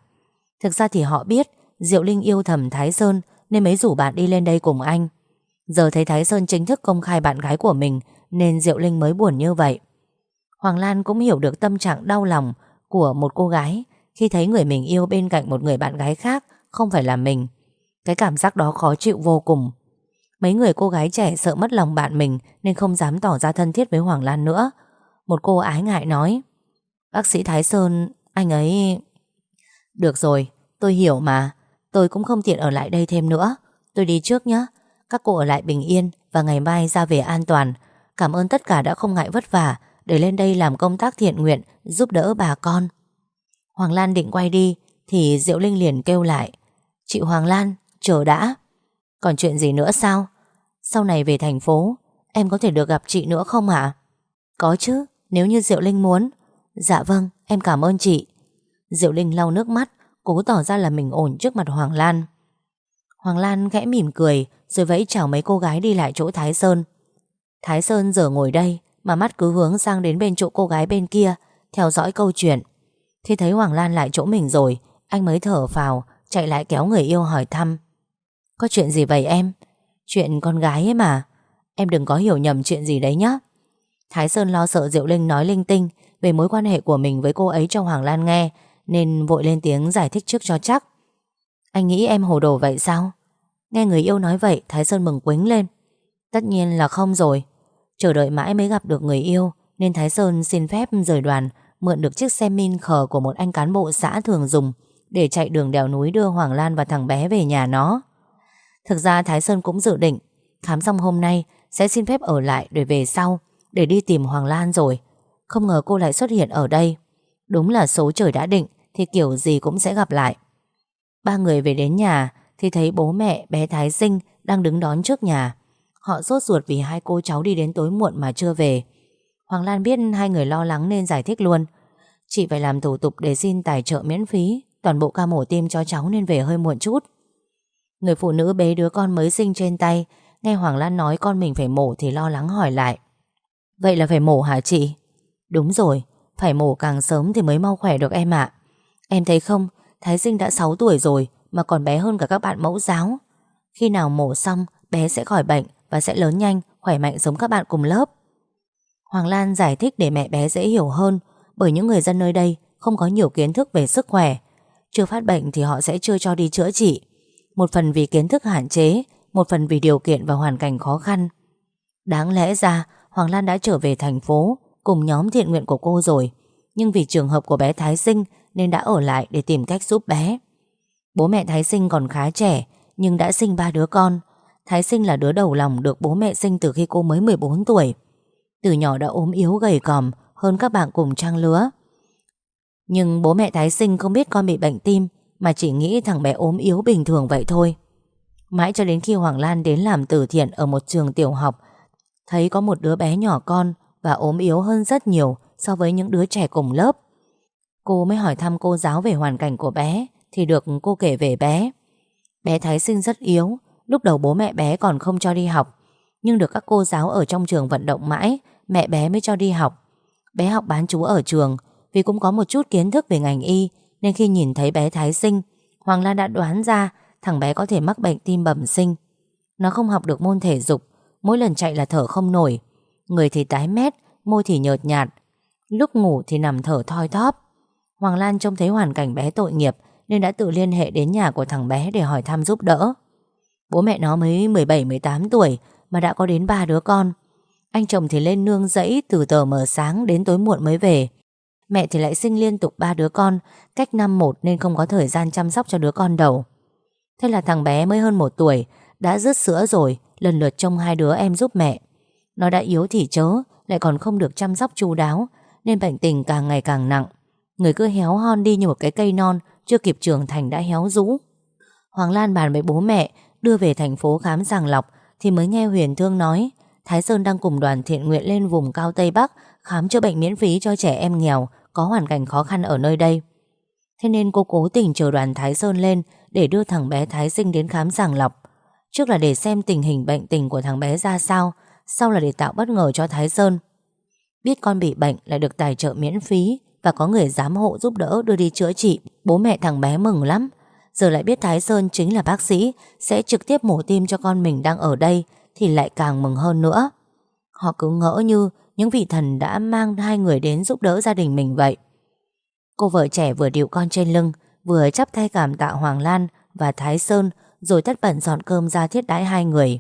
Thực ra thì họ biết Diệu Linh yêu thầm Thái Sơn Nên mới rủ bạn đi lên đây cùng anh. Giờ thấy Thái Sơn chính thức công khai bạn gái của mình Nên Diệu Linh mới buồn như vậy. Hoàng Lan cũng hiểu được tâm trạng đau lòng của một cô gái khi thấy người mình yêu bên cạnh một người bạn gái khác không phải là mình. Cái cảm giác đó khó chịu vô cùng. Mấy người cô gái trẻ sợ mất lòng bạn mình nên không dám tỏ ra thân thiết với Hoàng Lan nữa. Một cô ái ngại nói Bác sĩ Thái Sơn, anh ấy... Được rồi, tôi hiểu mà. Tôi cũng không tiện ở lại đây thêm nữa. Tôi đi trước nhé. Các cô ở lại bình yên và ngày mai ra về an toàn. Cảm ơn tất cả đã không ngại vất vả để lên đây làm công tác thiện nguyện giúp đỡ bà con. Hoàng Lan định quay đi thì Diệu Linh liền kêu lại Chị Hoàng Lan, chờ đã. Còn chuyện gì nữa sao? Sau này về thành phố, em có thể được gặp chị nữa không ạ? Có chứ, nếu như Diệu Linh muốn. Dạ vâng, em cảm ơn chị. Diệu Linh lau nước mắt, cố tỏ ra là mình ổn trước mặt Hoàng Lan. Hoàng Lan khẽ mỉm cười rồi vẫy chào mấy cô gái đi lại chỗ Thái Sơn. Thái Sơn giờ ngồi đây, mà mắt cứ hướng sang đến bên chỗ cô gái bên kia, Theo dõi câu chuyện. Khi thấy Hoàng Lan lại chỗ mình rồi, Anh mới thở phào, Chạy lại kéo người yêu hỏi thăm. Có chuyện gì vậy em? Chuyện con gái ấy mà. Em đừng có hiểu nhầm chuyện gì đấy nhá. Thái Sơn lo sợ Diệu Linh nói linh tinh Về mối quan hệ của mình với cô ấy cho Hoàng Lan nghe, Nên vội lên tiếng giải thích trước cho chắc. Anh nghĩ em hồ đồ vậy sao? Nghe người yêu nói vậy, Thái Sơn mừng quính lên. Tất nhiên là không rồi. Chờ đợi mãi mới gặp được người yêu, Nên Thái Sơn xin phép rời đoàn, Mượn được chiếc xe min khờ của một anh cán bộ xã thường dùng Để chạy đường đèo núi đưa Hoàng Lan và thằng bé về nhà nó. Thực ra Thái Sơn cũng dự định, Khám xong hôm nay Sẽ xin phép ở lại để về sau, Để đi tìm Hoàng Lan rồi. Không ngờ cô lại xuất hiện ở đây. Đúng là số trời đã định Thì kiểu gì cũng sẽ gặp lại. Ba người về đến nhà Thì thấy bố mẹ, bé Thái Sinh Đang đứng đón trước nhà. Họ sốt ruột vì hai cô cháu đi đến tối muộn mà chưa về. Hoàng Lan biết hai người lo lắng nên giải thích luôn. Chị phải làm thủ tục để xin tài trợ miễn phí Toàn bộ ca mổ tim cho cháu nên về hơi muộn chút. Người phụ nữ bế đứa con mới sinh trên tay Nghe Hoàng Lan nói con mình phải mổ Thì lo lắng hỏi lại. Vậy là phải mổ hả chị? Đúng rồi, phải mổ càng sớm thì mới mau khỏe được em ạ. Em thấy không Thái sinh đã 6 tuổi rồi Mà còn bé hơn cả các bạn mẫu giáo. Khi nào mổ xong bé sẽ khỏi bệnh và sẽ lớn nhanh, khỏe mạnh giống các bạn cùng lớp. Hoàng Lan giải thích để mẹ bé dễ hiểu hơn Bởi những người dân nơi đây Không có nhiều kiến thức về sức khỏe. Chưa phát bệnh thì họ sẽ chưa cho đi chữa trị. Một phần vì kiến thức hạn chế Một phần vì điều kiện và hoàn cảnh khó khăn. Đáng lẽ ra Hoàng Lan đã trở về thành phố Cùng nhóm thiện nguyện của cô rồi. Nhưng vì trường hợp của bé Thái Sinh Nên đã ở lại để tìm cách giúp bé. Bố mẹ Thái Sinh còn khá trẻ Nhưng đã sinh ba đứa con. Thái Sinh là đứa đầu lòng được bố mẹ sinh từ khi cô mới 14 tuổi. Từ nhỏ đã ốm yếu gầy còm, Hơn các bạn cùng trang lứa. Nhưng bố mẹ Thái Sinh không biết con bị bệnh tim, Mà chỉ nghĩ thằng bé ốm yếu bình thường vậy thôi. Mãi cho đến khi Hoàng Lan đến làm từ thiện Ở một trường tiểu học, Thấy có một đứa bé nhỏ con Và ốm yếu hơn rất nhiều So với những đứa trẻ cùng lớp. Cô mới hỏi thăm cô giáo về hoàn cảnh của bé Thì được cô kể về bé. Bé Thái Sinh rất yếu Lúc đầu bố mẹ bé còn không cho đi học Nhưng được các cô giáo ở trong trường vận động mãi Mẹ bé mới cho đi học. Bé học bán chú ở trường Vì cũng có một chút kiến thức về ngành y Nên khi nhìn thấy bé Thái Sinh Hoàng Lan đã đoán ra Thằng bé có thể mắc bệnh tim bẩm sinh. Nó không học được môn thể dục Mỗi lần chạy là thở không nổi. Người thì tái mét, môi thì nhợt nhạt Lúc ngủ thì nằm thở thoi thóp. Hoàng Lan trông thấy hoàn cảnh bé tội nghiệp Nên đã tự liên hệ đến nhà của thằng bé Để hỏi thăm giúp đỡ. Bố mẹ nó mới 17-18 tuổi Mà đã có đến ba đứa con. Anh chồng thì lên nương dãy từ tờ mờ sáng Đến tối muộn mới về. Mẹ thì lại sinh liên tục ba đứa con, Cách năm một nên không có thời gian chăm sóc cho đứa con đầu Thế là thằng bé mới hơn một tuổi, Đã rứt sữa rồi, Lần lượt trông hai đứa em giúp mẹ. Nó đã yếu thì chớ, Lại còn không được chăm sóc chu đáo, Nên bệnh tình càng ngày càng nặng. Người cứ héo hon đi như một cái cây non, Chưa kịp trưởng thành đã héo rũ. Hoàng Lan bàn với bố mẹ Đưa về thành phố khám sàng lọc Thì mới nghe Huyền Thương nói, Thái Sơn đang cùng đoàn thiện nguyện lên vùng cao Tây Bắc Khám chữa bệnh miễn phí cho trẻ em nghèo, Có hoàn cảnh khó khăn ở nơi đây. Thế nên cô cố tình chờ đoàn Thái Sơn lên Để đưa thằng bé Thái Sinh đến khám sàng lọc. Trước là để xem tình hình bệnh tình của thằng bé ra sao, Sau là để tạo bất ngờ cho Thái Sơn. Biết con bị bệnh lại được tài trợ miễn phí Và có người giám hộ giúp đỡ đưa đi chữa trị, Bố mẹ thằng bé mừng lắm. Giờ lại biết Thái Sơn chính là bác sĩ, Sẽ trực tiếp mổ tim cho con mình đang ở đây, Thì lại càng mừng hơn nữa Họ cứ ngỡ như Những vị thần đã mang hai người đến giúp đỡ gia đình mình vậy Cô vợ trẻ vừa điệu con trên lưng, Vừa chắp tay cảm tạ Hoàng Lan Và Thái Sơn, rồi tất bẩn dọn cơm ra thiết đãi hai người.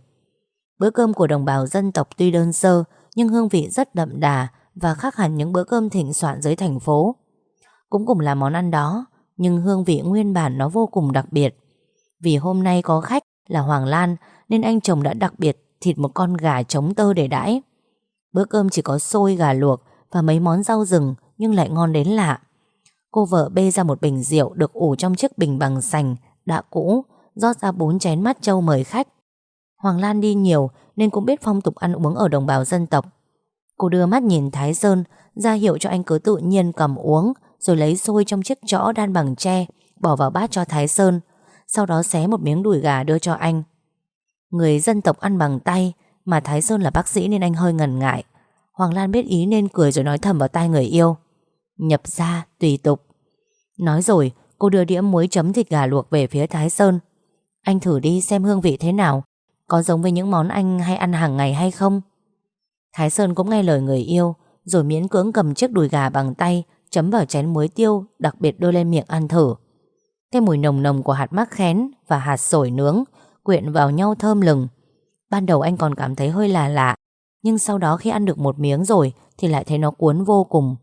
Bữa cơm của đồng bào dân tộc tuy đơn sơ, nhưng hương vị rất đậm đà và khác hẳn những bữa cơm thịnh soạn dưới thành phố. Cũng cùng là món ăn đó nhưng hương vị nguyên bản nó vô cùng đặc biệt. Vì hôm nay có khách là Hoàng Lan nên anh chồng đã đặc biệt thịt một con gà trống tơ để đãi. Bữa cơm chỉ có xôi gà luộc và mấy món rau rừng nhưng lại ngon đến lạ. Cô vợ bê ra một bình rượu được ủ trong chiếc bình bằng sành, đã cũ rót ra bốn chén mắt trâu mời khách. Hoàng Lan đi nhiều nên cũng biết phong tục ăn uống ở đồng bào dân tộc. Cô đưa mắt nhìn Thái Sơn, ra hiệu cho anh cứ tự nhiên cầm uống, rồi lấy xôi trong chiếc chõ đan bằng tre, bỏ vào bát cho Thái Sơn, sau đó xé một miếng đùi gà đưa cho anh. Người dân tộc ăn bằng tay, mà Thái Sơn là bác sĩ nên anh hơi ngần ngại. Hoàng Lan biết ý nên cười rồi nói thầm vào tai người yêu. Nhập ra, tùy tục. Nói rồi, cô đưa đĩa muối chấm thịt gà luộc về phía Thái Sơn. Anh thử đi xem hương vị thế nào Có giống với những món anh hay ăn hàng ngày hay không Thái Sơn cũng nghe lời người yêu Rồi miễn cưỡng cầm chiếc đùi gà bằng tay Chấm vào chén muối tiêu, Đặc biệt đưa lên miệng ăn thử. Cái mùi nồng nồng của hạt mắc khén Và hạt sổi nướng Quyện vào nhau thơm lừng. Ban đầu anh còn cảm thấy hơi lạ lạ, Nhưng sau đó khi ăn được một miếng rồi Thì lại thấy nó cuốn vô cùng.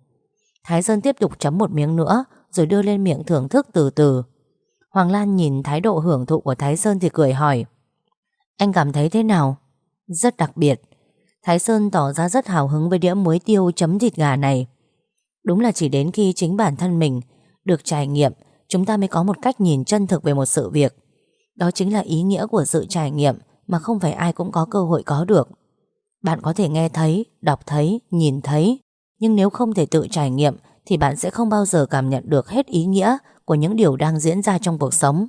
Thái Sơn tiếp tục chấm một miếng nữa, Rồi đưa lên miệng thưởng thức từ từ. Hoàng Lan nhìn thái độ hưởng thụ của Thái Sơn thì cười hỏi, Anh cảm thấy thế nào? Rất đặc biệt. Thái Sơn tỏ ra rất hào hứng với đĩa muối tiêu chấm thịt gà này. Đúng là chỉ đến khi chính bản thân mình Được trải nghiệm Chúng ta mới có một cách nhìn chân thực về một sự việc. Đó chính là ý nghĩa của sự trải nghiệm Mà không phải ai cũng có cơ hội có được. Bạn có thể nghe thấy, đọc thấy, nhìn thấy Nhưng nếu không thể tự trải nghiệm Thì bạn sẽ không bao giờ cảm nhận được hết ý nghĩa Của những điều đang diễn ra trong cuộc sống.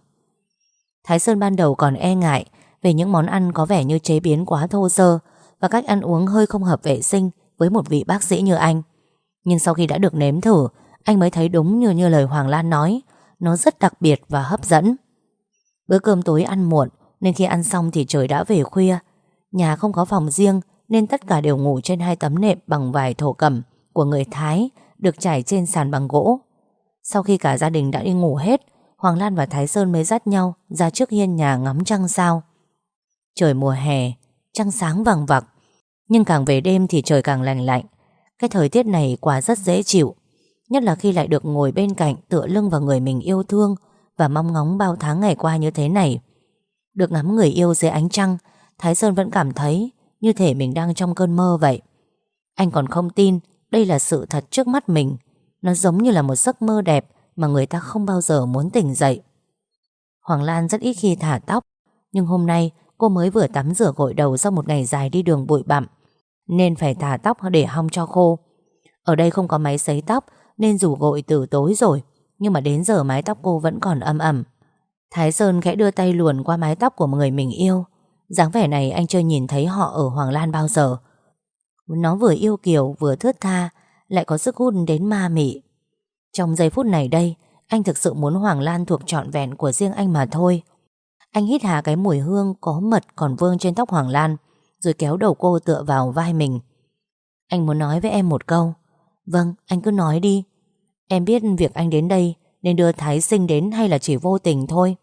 Thái Sơn ban đầu còn e ngại Về những món ăn có vẻ như chế biến quá thô sơ Và cách ăn uống hơi không hợp vệ sinh Với một vị bác sĩ như anh. Nhưng sau khi đã được nếm thử, Anh mới thấy đúng như như lời Hoàng Lan nói. Nó rất đặc biệt và hấp dẫn. Bữa cơm tối ăn muộn, Nên khi ăn xong thì trời đã về khuya. Nhà không có phòng riêng, Nên tất cả đều ngủ trên hai tấm nệm bằng vải thổ cẩm Của người Thái, Được trải trên sàn bằng gỗ. Sau khi cả gia đình đã đi ngủ hết, Hoàng Lan và Thái Sơn mới dắt nhau Ra trước hiên nhà ngắm trăng sao. Trời mùa hè, Trăng sáng vàng vặc, Nhưng càng về đêm thì trời càng lành lạnh. Cái thời tiết này quả rất dễ chịu, Nhất là khi lại được ngồi bên cạnh Tựa lưng vào người mình yêu thương Và mong ngóng bao tháng ngày qua như thế này. Được ngắm người yêu dưới ánh trăng, Thái Sơn vẫn cảm thấy Như thể mình đang trong cơn mơ vậy. Anh còn không tin Đây là sự thật trước mắt mình, Nó giống như là một giấc mơ đẹp Mà người ta không bao giờ muốn tỉnh dậy. Hoàng Lan rất ít khi thả tóc, Nhưng hôm nay cô mới vừa tắm rửa gội đầu Sau một ngày dài đi đường bụi bặm. Nên phải thả tóc để hong cho khô. Ở đây không có máy sấy tóc, Nên dù gội từ tối rồi, Nhưng mà đến giờ mái tóc cô vẫn còn âm ẩm. Thái Sơn khẽ đưa tay luồn qua mái tóc của người mình yêu. Dáng vẻ này anh chưa nhìn thấy họ ở Hoàng Lan bao giờ. Nó vừa yêu kiều, vừa thướt tha, Lại có sức hút đến ma mị. Trong giây phút này đây, Anh thực sự muốn Hoàng Lan thuộc trọn vẹn của riêng anh mà thôi. Anh hít hà cái mùi hương có mật còn vương trên tóc Hoàng Lan. Rồi kéo đầu cô tựa vào vai mình. Anh muốn nói với em một câu. Vâng, anh cứ nói đi. Em biết việc anh đến đây Nên đưa Thái Sinh đến hay là chỉ vô tình thôi?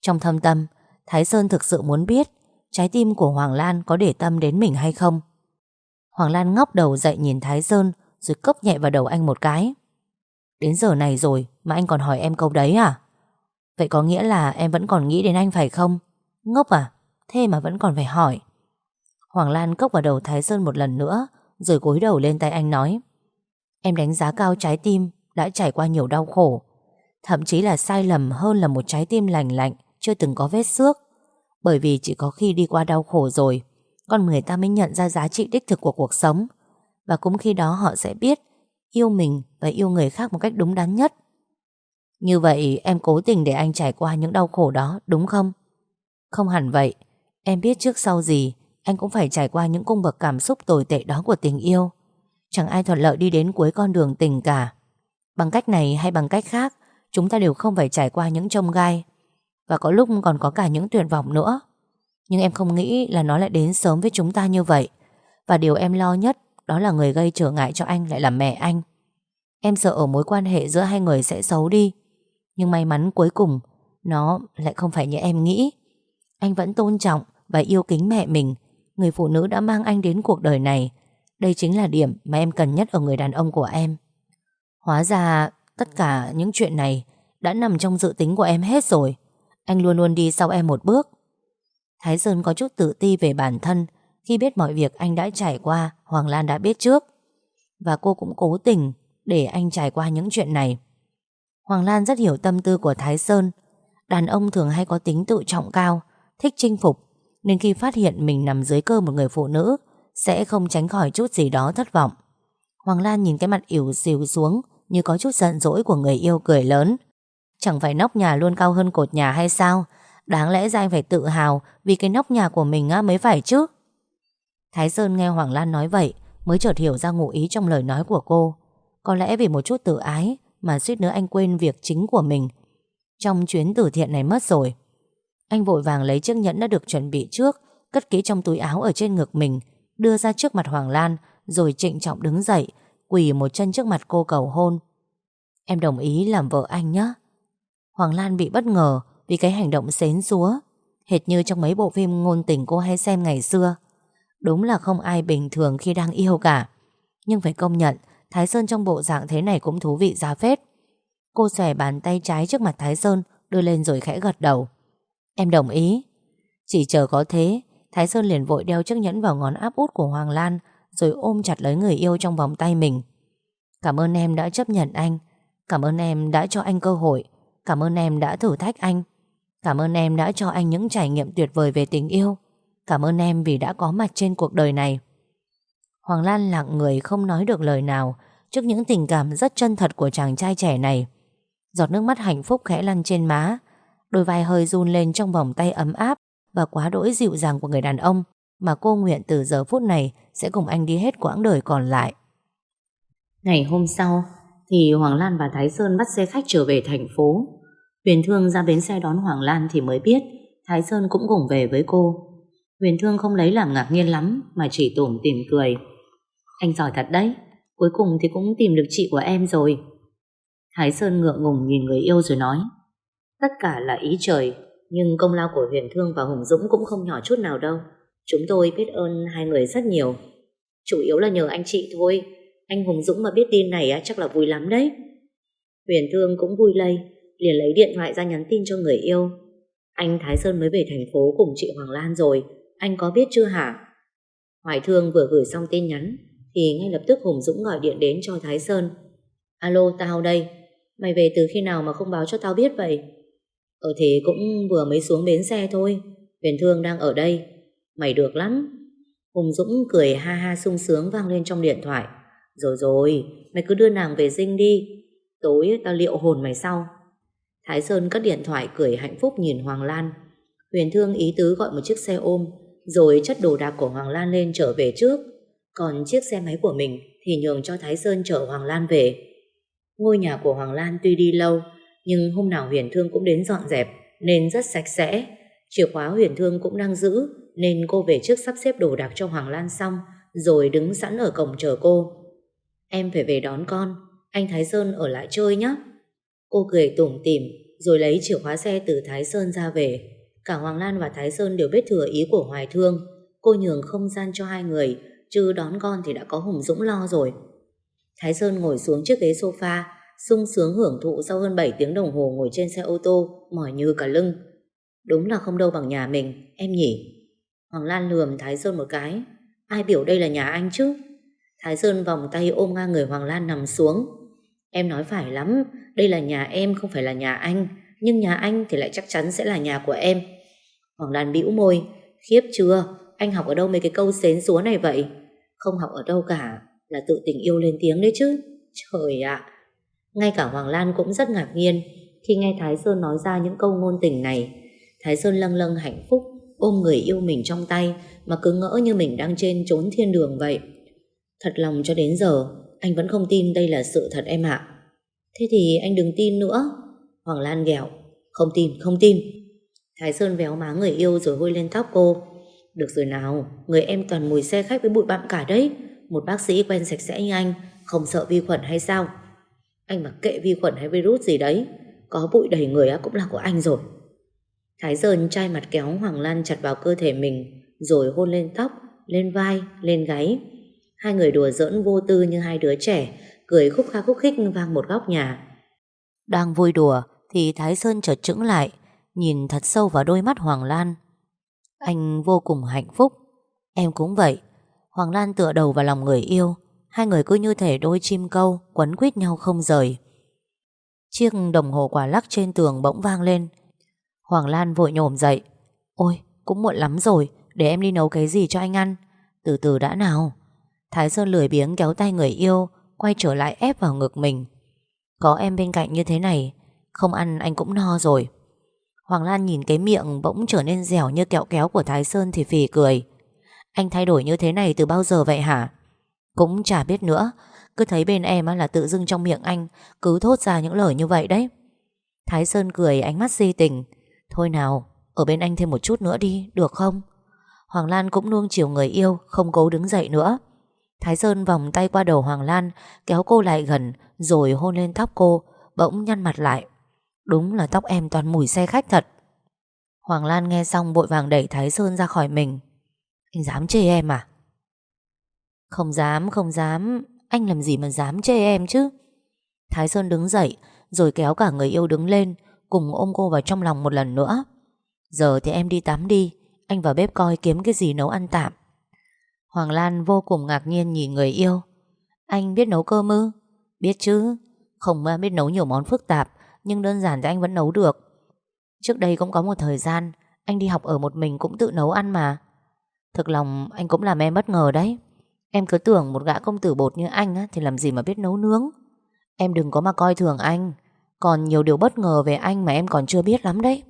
Trong thâm tâm Thái Sơn thực sự muốn biết Trái tim của Hoàng Lan có để tâm đến mình hay không. Hoàng Lan ngóc đầu dậy nhìn Thái Sơn Rồi cốc nhẹ vào đầu anh một cái. Đến giờ này rồi Mà anh còn hỏi em câu đấy à? Vậy có nghĩa là em vẫn còn nghĩ đến anh phải không? Ngốc à? Thế mà vẫn còn phải hỏi. Hoàng Lan cốc vào đầu Thái Sơn một lần nữa, Rồi cúi đầu lên tay anh nói. Em đánh giá cao trái tim, Đã trải qua nhiều đau khổ. Thậm chí là sai lầm hơn là một trái tim lành lạnh, Chưa từng có vết xước. Bởi vì chỉ có khi đi qua đau khổ rồi, Con người ta mới nhận ra giá trị đích thực của cuộc sống. Và cũng khi đó họ sẽ biết Yêu mình và yêu người khác một cách đúng đắn nhất. Như vậy, em cố tình để anh trải qua những đau khổ đó, Đúng không? Không hẳn vậy. Em biết trước sau gì anh cũng phải trải qua những cung bậc cảm xúc tồi tệ đó của tình yêu. Chẳng ai thuận lợi đi đến cuối con đường tình cả. Bằng cách này hay bằng cách khác, Chúng ta đều không phải trải qua những trông gai. Và có lúc còn có cả những tuyệt vọng nữa. Nhưng em không nghĩ là nó lại đến sớm với chúng ta như vậy. Và điều em lo nhất, Đó là người gây trở ngại cho anh lại là mẹ anh. Em sợ ở mối quan hệ giữa hai người sẽ xấu đi. Nhưng may mắn cuối cùng, Nó lại không phải như em nghĩ. Anh vẫn tôn trọng Và yêu kính mẹ mình. Người phụ nữ đã mang anh đến cuộc đời này. Đây chính là điểm mà em cần nhất ở người đàn ông của em. Hóa ra, tất cả những chuyện này Đã nằm trong dự tính của em hết rồi. Anh luôn luôn đi sau em một bước. Thái Sơn có chút tự ti về bản thân Khi biết mọi việc anh đã trải qua, Hoàng Lan đã biết trước. Và cô cũng cố tình Để anh trải qua những chuyện này. Hoàng Lan rất hiểu tâm tư của Thái Sơn. Đàn ông thường hay có tính tự trọng cao, Thích chinh phục. Nên khi phát hiện mình nằm dưới cơ một người phụ nữ, Sẽ không tránh khỏi chút gì đó thất vọng. Hoàng Lan nhìn cái mặt ỉu xìu xuống, Như có chút giận dỗi của người yêu cười lớn. Chẳng phải nóc nhà luôn cao hơn cột nhà hay sao? Đáng lẽ ra anh phải tự hào Vì cái nóc nhà của mình á mới phải chứ? Thái Sơn nghe Hoàng Lan nói vậy, Mới chợt hiểu ra ngụ ý trong lời nói của cô. Có lẽ vì một chút tự ái Mà suýt nữa anh quên việc chính của mình. Trong chuyến từ thiện này mất rồi anh vội vàng lấy chiếc nhẫn đã được chuẩn bị trước, Cất kỹ trong túi áo ở trên ngực mình, Đưa ra trước mặt Hoàng Lan, Rồi trịnh trọng đứng dậy, Quỳ một chân trước mặt cô cầu hôn. Em đồng ý làm vợ anh nhé. Hoàng Lan bị bất ngờ Vì cái hành động xến xúa, Hệt như trong mấy bộ phim ngôn tình cô hay xem ngày xưa. Đúng là không ai bình thường khi đang yêu cả, Nhưng phải công nhận, Thái Sơn trong bộ dạng thế này cũng thú vị ra phết. Cô xòe bàn tay trái trước mặt Thái Sơn, Đưa lên rồi khẽ gật đầu. Em đồng ý. Chỉ chờ có thế, Thái Sơn liền vội đeo chiếc nhẫn vào ngón áp út của Hoàng Lan, Rồi ôm chặt lấy người yêu trong vòng tay mình. Cảm ơn em đã chấp nhận anh. Cảm ơn em đã cho anh cơ hội. Cảm ơn em đã thử thách anh. Cảm ơn em đã cho anh những trải nghiệm tuyệt vời về tình yêu. Cảm ơn em vì đã có mặt trên cuộc đời này. Hoàng Lan lặng người không nói được lời nào Trước những tình cảm rất chân thật của chàng trai trẻ này. Giọt nước mắt hạnh phúc khẽ lăn trên má Đôi vai hơi run lên trong vòng tay ấm áp Và quá đỗi dịu dàng của người đàn ông Mà cô nguyện từ giờ phút này Sẽ cùng anh đi hết quãng đời còn lại. Ngày hôm sau, Thì Hoàng Lan và Thái Sơn bắt xe khách trở về thành phố. Huyền Thương ra bến xe đón Hoàng Lan Thì mới biết Thái Sơn cũng cùng về với cô. Huyền Thương không lấy làm ngạc nhiên lắm Mà chỉ tủm tìm cười. Anh giỏi thật đấy, Cuối cùng thì cũng tìm được chị của em rồi. Thái Sơn ngượng ngùng nhìn người yêu rồi nói. Tất cả là ý trời, Nhưng công lao của Huyền Thương và Hùng Dũng Cũng không nhỏ chút nào đâu. Chúng tôi biết ơn hai người rất nhiều. Chủ yếu là nhờ anh chị thôi. Anh Hùng Dũng mà biết tin này chắc là vui lắm đấy. Huyền Thương cũng vui lây, Liền lấy điện thoại ra nhắn tin cho người yêu. Anh Thái Sơn mới về thành phố cùng chị Hoàng Lan rồi. Anh có biết chưa hả? Hoài Thương vừa gửi xong tin nhắn, Thì ngay lập tức Hùng Dũng gọi điện đến cho Thái Sơn. Alo, tao đây. Mày về từ khi nào mà không báo cho tao biết vậy? Ở thì cũng vừa mới xuống bến xe thôi. Huyền Thương đang ở đây. Mày được lắm. Hùng Dũng cười ha ha sung sướng vang lên trong điện thoại. Rồi rồi, Mày cứ đưa nàng về dinh đi. Tối tao liệu hồn mày sau. Thái Sơn cất điện thoại cười hạnh phúc nhìn Hoàng Lan. Huyền Thương ý tứ gọi một chiếc xe ôm, Rồi chất đồ đạc của Hoàng Lan lên trở về trước. Còn chiếc xe máy của mình Thì nhường cho Thái Sơn chở Hoàng Lan về. Ngôi nhà của Hoàng Lan tuy đi lâu nhưng hôm nào Huyền Thương cũng đến dọn dẹp Nên rất sạch sẽ. Chìa khóa Huyền Thương cũng đang giữ Nên cô về trước sắp xếp đồ đạc cho Hoàng Lan xong Rồi đứng sẵn ở cổng chờ cô. Em phải về đón con Anh Thái Sơn ở lại chơi nhé Cô cười tủm tỉm Rồi lấy chìa khóa xe từ Thái Sơn ra về. Cả Hoàng Lan và Thái Sơn đều biết thừa ý của Hoài Thương. Cô nhường không gian cho hai người Chứ đón con thì đã có Hùng Dũng lo rồi. Thái Sơn ngồi xuống chiếc ghế sofa, sung sướng hưởng thụ sau hơn 7 tiếng đồng hồ ngồi trên xe ô tô, mỏi như cả lưng. Đúng là không đâu bằng nhà mình, em nhỉ? Hoàng Lan lườm Thái Sơn một cái. Ai biểu đây là nhà anh chứ? Thái Sơn vòng tay ôm ngang người Hoàng Lan nằm xuống. Em nói phải lắm, đây là nhà em không phải là nhà anh, nhưng nhà anh thì lại chắc chắn sẽ là nhà của em. Hoàng Lan bĩu môi, khiếp chưa, anh học ở đâu mấy cái câu xến xúa này vậy? Không học ở đâu cả, là tự tình yêu lên tiếng đấy chứ. Trời ạ! Ngay cả Hoàng Lan cũng rất ngạc nhiên khi nghe Thái Sơn nói ra những câu ngôn tình này. Thái Sơn lâng lâng hạnh phúc, ôm người yêu mình trong tay mà cứ ngỡ như mình đang trên trốn thiên đường vậy. Thật lòng cho đến giờ, anh vẫn không tin đây là sự thật em ạ. Thế thì anh đừng tin nữa. Hoàng Lan ghẹo. Không tin, không tin. Thái Sơn véo má người yêu rồi hôi lên tóc cô. Được rồi nào, người em toàn mùi xe khách với bụi bặm cả đấy. Một bác sĩ quen sạch sẽ như anh Không sợ vi khuẩn hay sao anh mặc kệ vi khuẩn hay virus gì đấy Có bụi đầy người cũng là của anh rồi. Thái Sơn chai mặt kéo Hoàng Lan chặt vào cơ thể mình Rồi hôn lên tóc Lên vai, lên gáy. Hai người đùa giỡn vô tư như hai đứa trẻ Cười khúc kha khúc khích vang một góc nhà. Đang vui đùa Thì Thái Sơn chợt chững lại Nhìn thật sâu vào đôi mắt Hoàng Lan. Anh vô cùng hạnh phúc. Em cũng vậy. Hoàng Lan tựa đầu vào lòng người yêu Hai người cứ như thể đôi chim câu, Quấn quýt nhau không rời. Chiếc đồng hồ quả lắc trên tường bỗng vang lên. Hoàng Lan vội nhổm dậy. Ôi, cũng muộn lắm rồi, Để em đi nấu cái gì cho anh ăn? Từ từ đã nào. Thái Sơn lười biếng kéo tay người yêu, Quay trở lại ép vào ngực mình. Có em bên cạnh như thế này, Không ăn anh cũng no rồi. Hoàng Lan nhìn cái miệng bỗng trở nên dẻo như kẹo kéo của Thái Sơn thì phì cười. Anh thay đổi như thế này từ bao giờ vậy hả? Cũng chả biết nữa. Cứ thấy bên em là tự dưng trong miệng anh, Cứ thốt ra những lời như vậy đấy. Thái Sơn cười ánh mắt di tình. Thôi nào, Ở bên anh thêm một chút nữa đi, Được không? Hoàng Lan cũng nuông chiều người yêu, Không cố đứng dậy nữa. Thái Sơn vòng tay qua đầu Hoàng Lan, Kéo cô lại gần, Rồi hôn lên tóc cô, Bỗng nhăn mặt lại. Đúng là tóc em toàn mùi xe khách thật. Hoàng Lan nghe xong vội vàng đẩy Thái Sơn ra khỏi mình. Anh dám chê em à? Không dám, không dám. Anh làm gì mà dám chê em chứ? Thái Sơn đứng dậy, rồi kéo cả người yêu đứng lên, cùng ôm cô vào trong lòng một lần nữa. Giờ thì em đi tắm đi, anh vào bếp coi kiếm cái gì nấu ăn tạm. Hoàng Lan vô cùng ngạc nhiên nhìn người yêu. Anh biết nấu cơm ư? Biết chứ. Không biết nấu nhiều món phức tạp Nhưng đơn giản thì anh vẫn nấu được Trước đây cũng có một thời gian Anh đi học ở một mình cũng tự nấu ăn mà Thực lòng anh cũng làm em bất ngờ đấy Em cứ tưởng một gã công tử bột như anh á, Thì làm gì mà biết nấu nướng. Em đừng có mà coi thường anh. Còn nhiều điều bất ngờ về anh mà em còn chưa biết lắm đấy.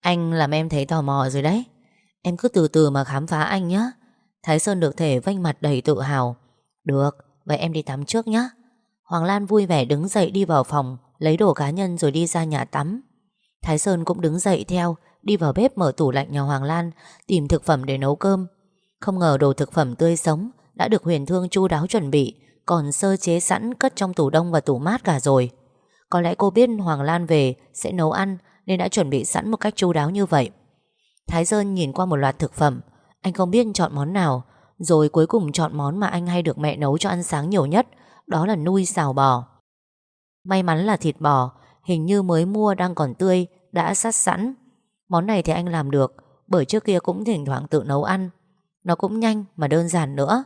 Anh làm em thấy tò mò rồi đấy. Em cứ từ từ mà khám phá anh nhé Thái Sơn được thể vênh mặt đầy tự hào. Được, vậy em đi tắm trước nhé Hoàng Lan vui vẻ đứng dậy đi vào phòng Lấy đồ cá nhân rồi đi ra nhà tắm. Thái Sơn cũng đứng dậy theo Đi vào bếp mở tủ lạnh nhà Hoàng Lan Tìm thực phẩm để nấu cơm. Không ngờ đồ thực phẩm tươi sống đã được huyền thương chu đáo chuẩn bị, Còn sơ chế sẵn cất trong tủ đông và tủ mát cả rồi. Có lẽ cô biết Hoàng Lan về Sẽ nấu ăn Nên đã chuẩn bị sẵn một cách chu đáo như vậy. Thái Sơn nhìn qua một loạt thực phẩm, Anh không biết chọn món nào, Rồi cuối cùng chọn món mà anh hay được mẹ nấu cho ăn sáng nhiều nhất, Đó là nuôi xào bò. May mắn là thịt bò, Hình như mới mua đang còn tươi, Đã sắt sẵn. Món này thì anh làm được, Bởi trước kia cũng thỉnh thoảng tự nấu ăn. Nó cũng nhanh mà đơn giản nữa.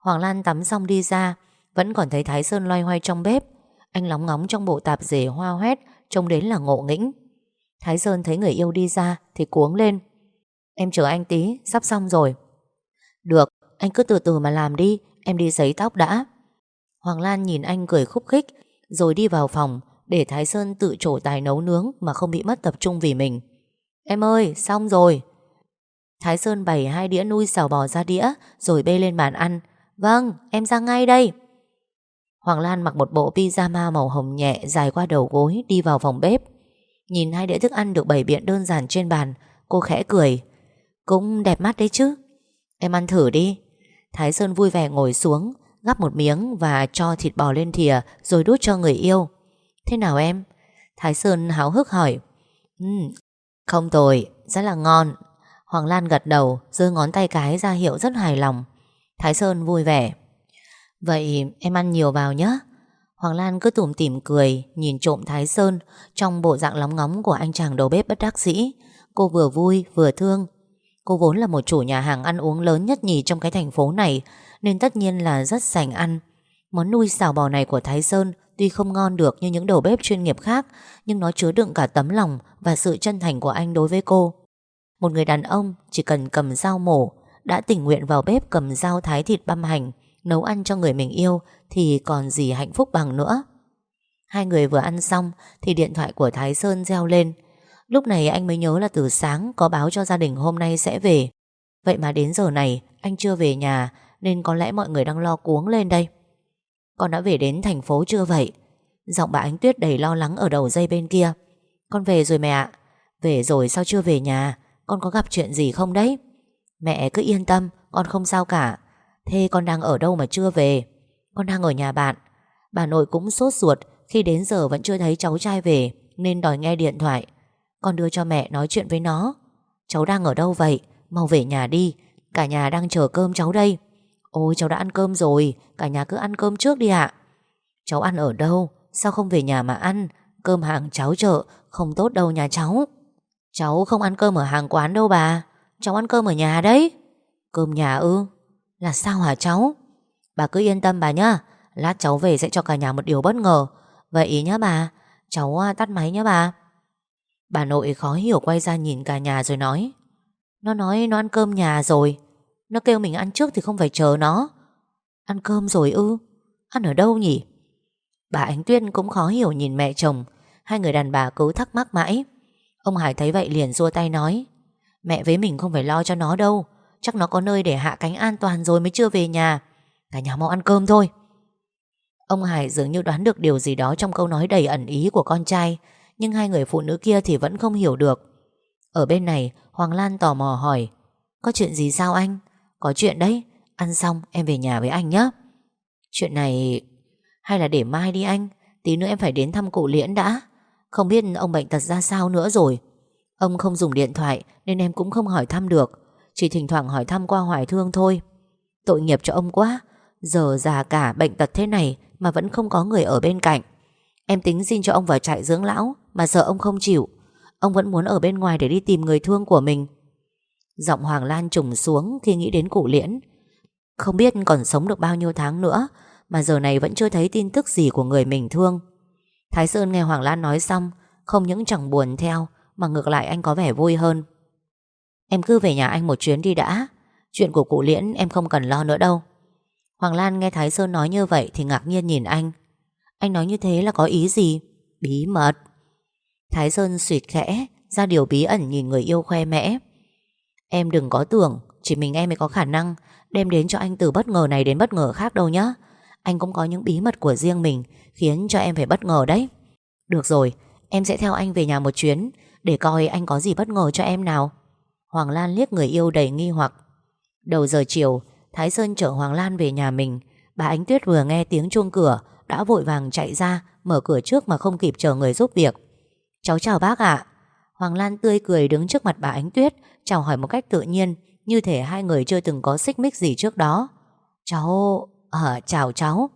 Hoàng Lan tắm xong đi ra Vẫn còn thấy Thái Sơn loay hoay trong bếp. Anh lóng ngóng trong bộ tạp dề hoa hoét Trông đến là ngộ nghĩnh. Thái Sơn thấy người yêu đi ra Thì cuống lên. Em chờ anh tí, sắp xong rồi. Được, anh cứ từ từ mà làm đi Em đi giấy tóc đã. Hoàng Lan nhìn anh cười khúc khích Rồi đi vào phòng Để Thái Sơn tự trổ tài nấu nướng Mà không bị mất tập trung vì mình. Em ơi, xong rồi. Thái Sơn bày hai đĩa nuôi xào bò ra đĩa Rồi bê lên bàn ăn. Vâng, em ra ngay đây. Hoàng Lan mặc một bộ pyjama màu hồng nhẹ Dài qua đầu gối đi vào phòng bếp. Nhìn hai đĩa thức ăn được bày biện đơn giản trên bàn Cô khẽ cười. Cũng đẹp mắt đấy chứ. Em ăn thử đi. Thái Sơn vui vẻ ngồi xuống Gắp một miếng và cho thịt bò lên thìa Rồi đút cho người yêu. Thế nào em? Thái Sơn háo hức hỏi. Ừ, Không tồi, rất là ngon. Hoàng Lan gật đầu giơ ngón tay cái ra hiệu rất hài lòng. Thái Sơn vui vẻ. Vậy em ăn nhiều vào nhé. Hoàng Lan cứ tủm tỉm cười, Nhìn trộm Thái Sơn Trong bộ dạng lóng ngóng của anh chàng đầu bếp bất đắc dĩ. Cô vừa vui, vừa thương. Cô vốn là một chủ nhà hàng ăn uống lớn nhất nhì trong cái thành phố này, Nên tất nhiên là rất sành ăn. Món nuôi xào bò này của Thái Sơn Tuy không ngon được như những đầu bếp chuyên nghiệp khác, Nhưng nó chứa đựng cả tấm lòng Và sự chân thành của anh đối với cô. Một người đàn ông chỉ cần cầm dao mổ đã tình nguyện vào bếp cầm dao thái thịt băm hành, Nấu ăn cho người mình yêu Thì còn gì hạnh phúc bằng nữa Hai người vừa ăn xong Thì điện thoại của Thái Sơn reo lên Lúc này anh mới nhớ là từ sáng có báo cho gia đình hôm nay sẽ về. Vậy mà đến giờ này, anh chưa về nhà nên có lẽ mọi người đang lo cuống lên đây. Con đã về đến thành phố chưa vậy? Giọng bà Ánh Tuyết đầy lo lắng ở đầu dây bên kia. Con về rồi mẹ ạ. Về rồi sao chưa về nhà? Con có gặp chuyện gì không đấy? Mẹ cứ yên tâm, con không sao cả. Thế con đang ở đâu mà chưa về? Con đang ở nhà bạn. Bà nội cũng sốt ruột khi đến giờ vẫn chưa thấy cháu trai về nên đòi nghe điện thoại. Con đưa cho mẹ nói chuyện với nó. Cháu đang ở đâu vậy? Mau về nhà đi. Cả nhà đang chờ cơm cháu đây. Ôi cháu đã ăn cơm rồi. Cả nhà cứ ăn cơm trước đi ạ. Cháu ăn ở đâu? Sao không về nhà mà ăn? Cơm hàng cháu chợ Không tốt đâu nhà cháu. Cháu không ăn cơm ở hàng quán đâu bà. Cháu ăn cơm ở nhà đấy. Cơm nhà ư? Là sao hả cháu? Bà cứ yên tâm bà nhá. Lát cháu về sẽ cho cả nhà một điều bất ngờ. Vậy nhá bà, Cháu à, tắt máy nhá bà. Bà nội khó hiểu quay ra nhìn cả nhà rồi nói, Nó nói nó ăn cơm nhà rồi. Nó kêu mình ăn trước thì không phải chờ nó. Ăn cơm rồi ư? Ăn ở đâu nhỉ? Bà Ánh Tuyên cũng khó hiểu nhìn mẹ chồng. Hai người đàn bà cứ thắc mắc mãi. Ông Hải thấy vậy liền xua tay nói Mẹ với mình không phải lo cho nó đâu. Chắc nó có nơi để hạ cánh an toàn rồi mới chưa về nhà. Cả nhà mau ăn cơm thôi. Ông Hải dường như đoán được điều gì đó Trong câu nói đầy ẩn ý của con trai, nhưng hai người phụ nữ kia thì vẫn không hiểu được. Ở bên này, Hoàng Lan tò mò hỏi, Có chuyện gì sao anh? Có chuyện đấy, Ăn xong em về nhà với anh nhé. Chuyện này, Hay là để mai đi anh? Tí nữa em phải đến thăm cụ liễn đã. Không biết ông bệnh tật ra sao nữa rồi. Ông không dùng điện thoại, Nên em cũng không hỏi thăm được. Chỉ thỉnh thoảng hỏi thăm qua hoài thương thôi. Tội nghiệp cho ông quá. Giờ già cả, bệnh tật thế này Mà vẫn không có người ở bên cạnh. Em tính xin cho ông vào trại dưỡng lão, Mà sợ ông không chịu. Ông vẫn muốn ở bên ngoài để đi tìm người thương của mình. Giọng Hoàng Lan trùng xuống Khi nghĩ đến cụ liễn. Không biết còn sống được bao nhiêu tháng nữa, Mà giờ này vẫn chưa thấy tin tức gì của người mình thương. Thái Sơn nghe Hoàng Lan nói xong, Không những chẳng buồn theo mà ngược lại anh có vẻ vui hơn. Em cứ về nhà anh một chuyến đi đã. Chuyện của cụ Liễn em không cần lo nữa đâu. Hoàng Lan nghe Thái Sơn nói như vậy Thì ngạc nhiên nhìn anh. Anh nói như thế là có ý gì? Bí mật. Thái Sơn suyệt khẽ, Ra điều bí ẩn nhìn người yêu khoe mẽ. Em đừng có tưởng, Chỉ mình em mới có khả năng Đem đến cho anh từ bất ngờ này đến bất ngờ khác đâu nhá. Anh cũng có những bí mật của riêng mình, Khiến cho em phải bất ngờ đấy. Được rồi, Em sẽ theo anh về nhà một chuyến. Để coi anh có gì bất ngờ cho em nào. Hoàng Lan liếc người yêu đầy nghi hoặc. Đầu giờ chiều Thái Sơn chở Hoàng Lan về nhà mình. Bà Ánh Tuyết vừa nghe tiếng chuông cửa Đã vội vàng chạy ra Mở cửa trước mà không kịp chờ người giúp việc. Cháu chào bác ạ. Hoàng Lan tươi cười đứng trước mặt bà Ánh Tuyết Chào hỏi một cách tự nhiên Như thể hai người chưa từng có xích mích gì trước đó. Cháu... À, chào cháu.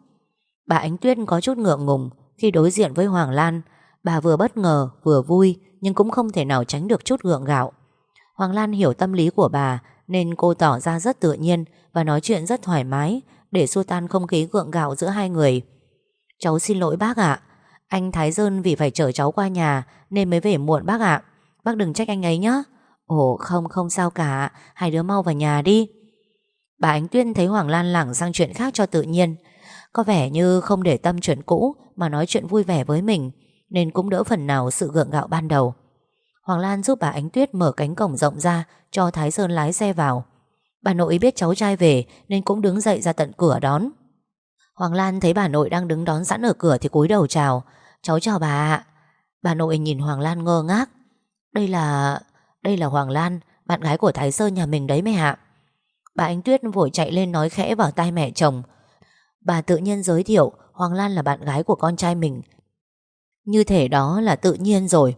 Bà Ánh Tuyết có chút ngượng ngùng Khi đối diện với Hoàng Lan Bà vừa bất ngờ, vừa vui, Nhưng cũng không thể nào tránh được chút gượng gạo. Hoàng Lan hiểu tâm lý của bà, Nên cô tỏ ra rất tự nhiên Và nói chuyện rất thoải mái, Để xua tan không khí gượng gạo giữa hai người. Cháu xin lỗi bác ạ. Anh Thái Dơn vì phải chở cháu qua nhà Nên mới về muộn bác ạ. Bác đừng trách anh ấy nhé Ồ, không không sao cả Hai đứa mau vào nhà đi. Bà Ánh Tuyên thấy Hoàng Lan lảng sang chuyện khác cho tự nhiên. Có vẻ như không để tâm chuyện cũ Mà nói chuyện vui vẻ với mình. Nên cũng đỡ phần nào sự gượng gạo ban đầu. Hoàng Lan giúp bà Ánh Tuyết mở cánh cổng rộng ra, Cho Thái Sơn lái xe vào. Bà nội biết cháu trai về, Nên cũng đứng dậy ra tận cửa đón. Hoàng Lan thấy bà nội đang đứng đón sẵn ở cửa Thì cúi đầu chào. Cháu chào bà ạ. Bà nội nhìn Hoàng Lan ngơ ngác. Đây là... đây là Hoàng Lan, Bạn gái của Thái Sơn nhà mình đấy mẹ ạ. Bà Ánh Tuyết vội chạy lên nói khẽ vào tai mẹ chồng. Bà tự nhiên giới thiệu, Hoàng Lan là bạn gái của con trai mình. Như thể đó là tự nhiên rồi.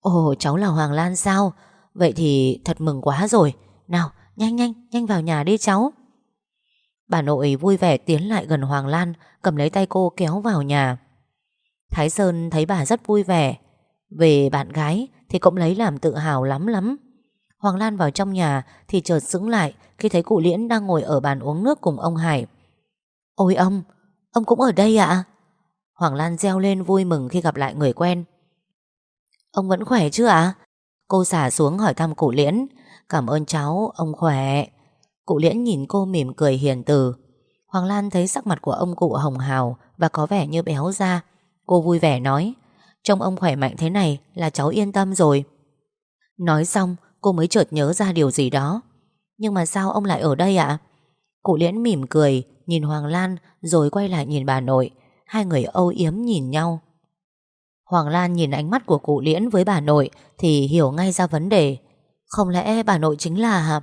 Ồ, cháu là Hoàng Lan sao? Vậy thì thật mừng quá rồi. Nào, nhanh nhanh nhanh vào nhà đi cháu. Bà nội vui vẻ tiến lại gần Hoàng Lan, Cầm lấy tay cô kéo vào nhà. Thái Sơn thấy bà rất vui vẻ. Về bạn gái Thì cũng lấy làm tự hào lắm lắm. Hoàng Lan vào trong nhà Thì chợt sững lại Khi thấy cụ Liễn đang ngồi ở bàn uống nước cùng ông Hải. Ôi ông Ông cũng ở đây ạ? Hoàng Lan reo lên vui mừng khi gặp lại người quen. Ông vẫn khỏe chứ ạ? Cô xả xuống hỏi thăm cụ Liễn. Cảm ơn cháu, ông khỏe. Cụ Liễn nhìn cô mỉm cười hiền từ. Hoàng Lan thấy sắc mặt của ông cụ hồng hào Và có vẻ như béo ra Cô vui vẻ nói Trông ông khỏe mạnh thế này là cháu yên tâm rồi. Nói xong cô mới chợt nhớ ra điều gì đó. Nhưng mà sao ông lại ở đây ạ? Cụ Liễn mỉm cười Nhìn Hoàng Lan Rồi quay lại nhìn bà nội. Hai người âu yếm nhìn nhau. Hoàng Lan nhìn ánh mắt của cụ Liễn với bà nội Thì hiểu ngay ra vấn đề. Không lẽ bà nội chính là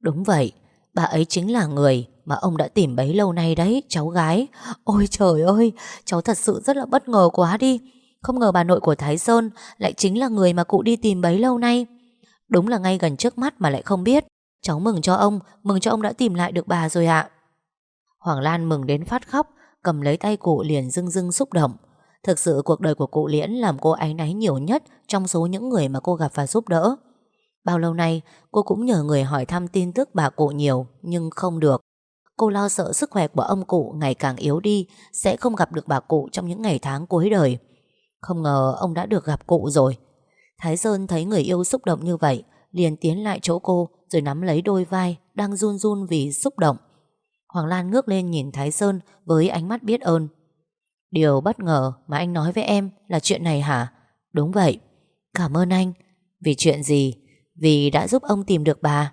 Đúng vậy, Bà ấy chính là người mà ông đã tìm bấy lâu nay đấy, Cháu gái. Ôi trời ơi, Cháu thật sự rất là bất ngờ quá đi. Không ngờ bà nội của Thái Sơn Lại chính là người mà cụ đi tìm bấy lâu nay. Đúng là ngay gần trước mắt mà lại không biết. Cháu mừng cho ông, Mừng cho ông đã tìm lại được bà rồi ạ. Hoàng Lan mừng đến phát khóc. Cầm lấy tay cụ liền dưng dưng xúc động Thực sự cuộc đời của cụ Liễn làm cô áy náy nhiều nhất trong số những người mà cô gặp và giúp đỡ. Bao lâu nay, cô cũng nhờ người hỏi thăm tin tức bà cụ nhiều, nhưng không được. Cô lo sợ sức khỏe của ông cụ ngày càng yếu đi, sẽ không gặp được bà cụ trong những ngày tháng cuối đời. Không ngờ ông đã được gặp cụ rồi. Thái Sơn thấy người yêu xúc động như vậy, liền tiến lại chỗ cô, rồi nắm lấy đôi vai, đang run run vì xúc động. Hoàng Lan ngước lên nhìn Thái Sơn với ánh mắt biết ơn. Điều bất ngờ mà anh nói với em là chuyện này hả? Đúng vậy. Cảm ơn anh. Vì chuyện gì? Vì đã giúp ông tìm được bà.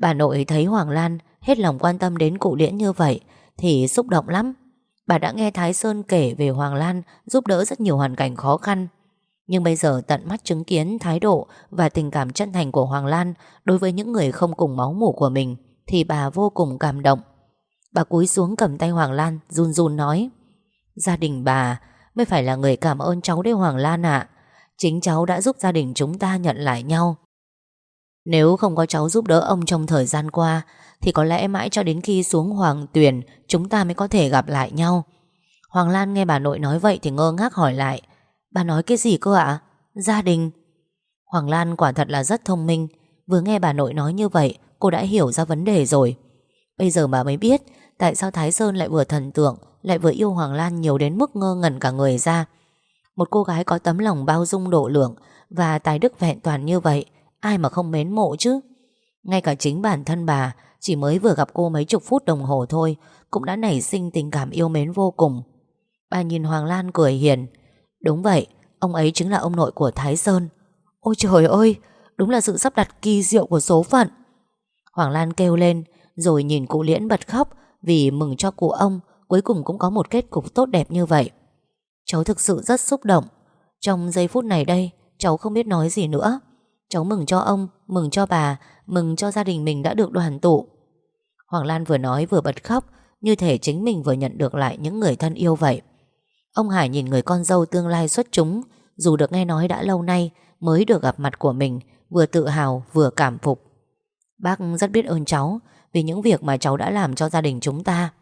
Bà nội thấy Hoàng Lan hết lòng quan tâm đến cụ liễn như vậy thì xúc động lắm. Bà đã nghe Thái Sơn kể về Hoàng Lan giúp đỡ rất nhiều hoàn cảnh khó khăn. Nhưng bây giờ tận mắt chứng kiến thái độ và tình cảm chân thành của Hoàng Lan đối với những người không cùng máu mủ của mình thì bà vô cùng cảm động. Bà cúi xuống cầm tay Hoàng Lan, run run nói Gia đình bà mới phải là người cảm ơn cháu đấy Hoàng Lan ạ. Chính cháu đã giúp gia đình chúng ta nhận lại nhau. Nếu không có cháu giúp đỡ ông trong thời gian qua, thì có lẽ mãi cho đến khi xuống Hoàng Tuyền, chúng ta mới có thể gặp lại nhau. Hoàng Lan nghe bà nội nói vậy thì ngơ ngác hỏi lại Bà nói cái gì cơ ạ? Gia đình Hoàng Lan quả thật là rất thông minh Vừa nghe bà nội nói như vậy, Cô đã hiểu ra vấn đề rồi Bây giờ bà mới biết Tại sao Thái Sơn lại vừa thần tượng, lại vừa yêu Hoàng Lan nhiều đến mức ngơ ngẩn cả người ra. Một cô gái có tấm lòng bao dung độ lượng Và tài đức vẹn toàn như vậy, Ai mà không mến mộ chứ? Ngay cả chính bản thân bà Chỉ mới vừa gặp cô mấy chục phút đồng hồ thôi, Cũng đã nảy sinh tình cảm yêu mến vô cùng. Bà nhìn Hoàng Lan cười hiền. Đúng vậy, Ông ấy chính là ông nội của Thái Sơn. Ôi trời ơi, Đúng là sự sắp đặt kỳ diệu của số phận. Hoàng Lan kêu lên. Rồi nhìn cụ Liễn bật khóc Vì mừng cho cụ ông Cuối cùng cũng có một kết cục tốt đẹp như vậy. Cháu thực sự rất xúc động. Trong giây phút này đây Cháu không biết nói gì nữa. Cháu mừng cho ông, mừng cho bà Mừng cho gia đình mình đã được đoàn tụ. Hoàng Lan vừa nói vừa bật khóc Như thể chính mình vừa nhận được lại những người thân yêu vậy. Ông Hải nhìn người con dâu tương lai xuất chúng Dù được nghe nói đã lâu nay Mới được gặp mặt của mình Vừa tự hào vừa cảm phục. Bác rất biết ơn cháu vì những việc mà cháu đã làm cho gia đình chúng ta.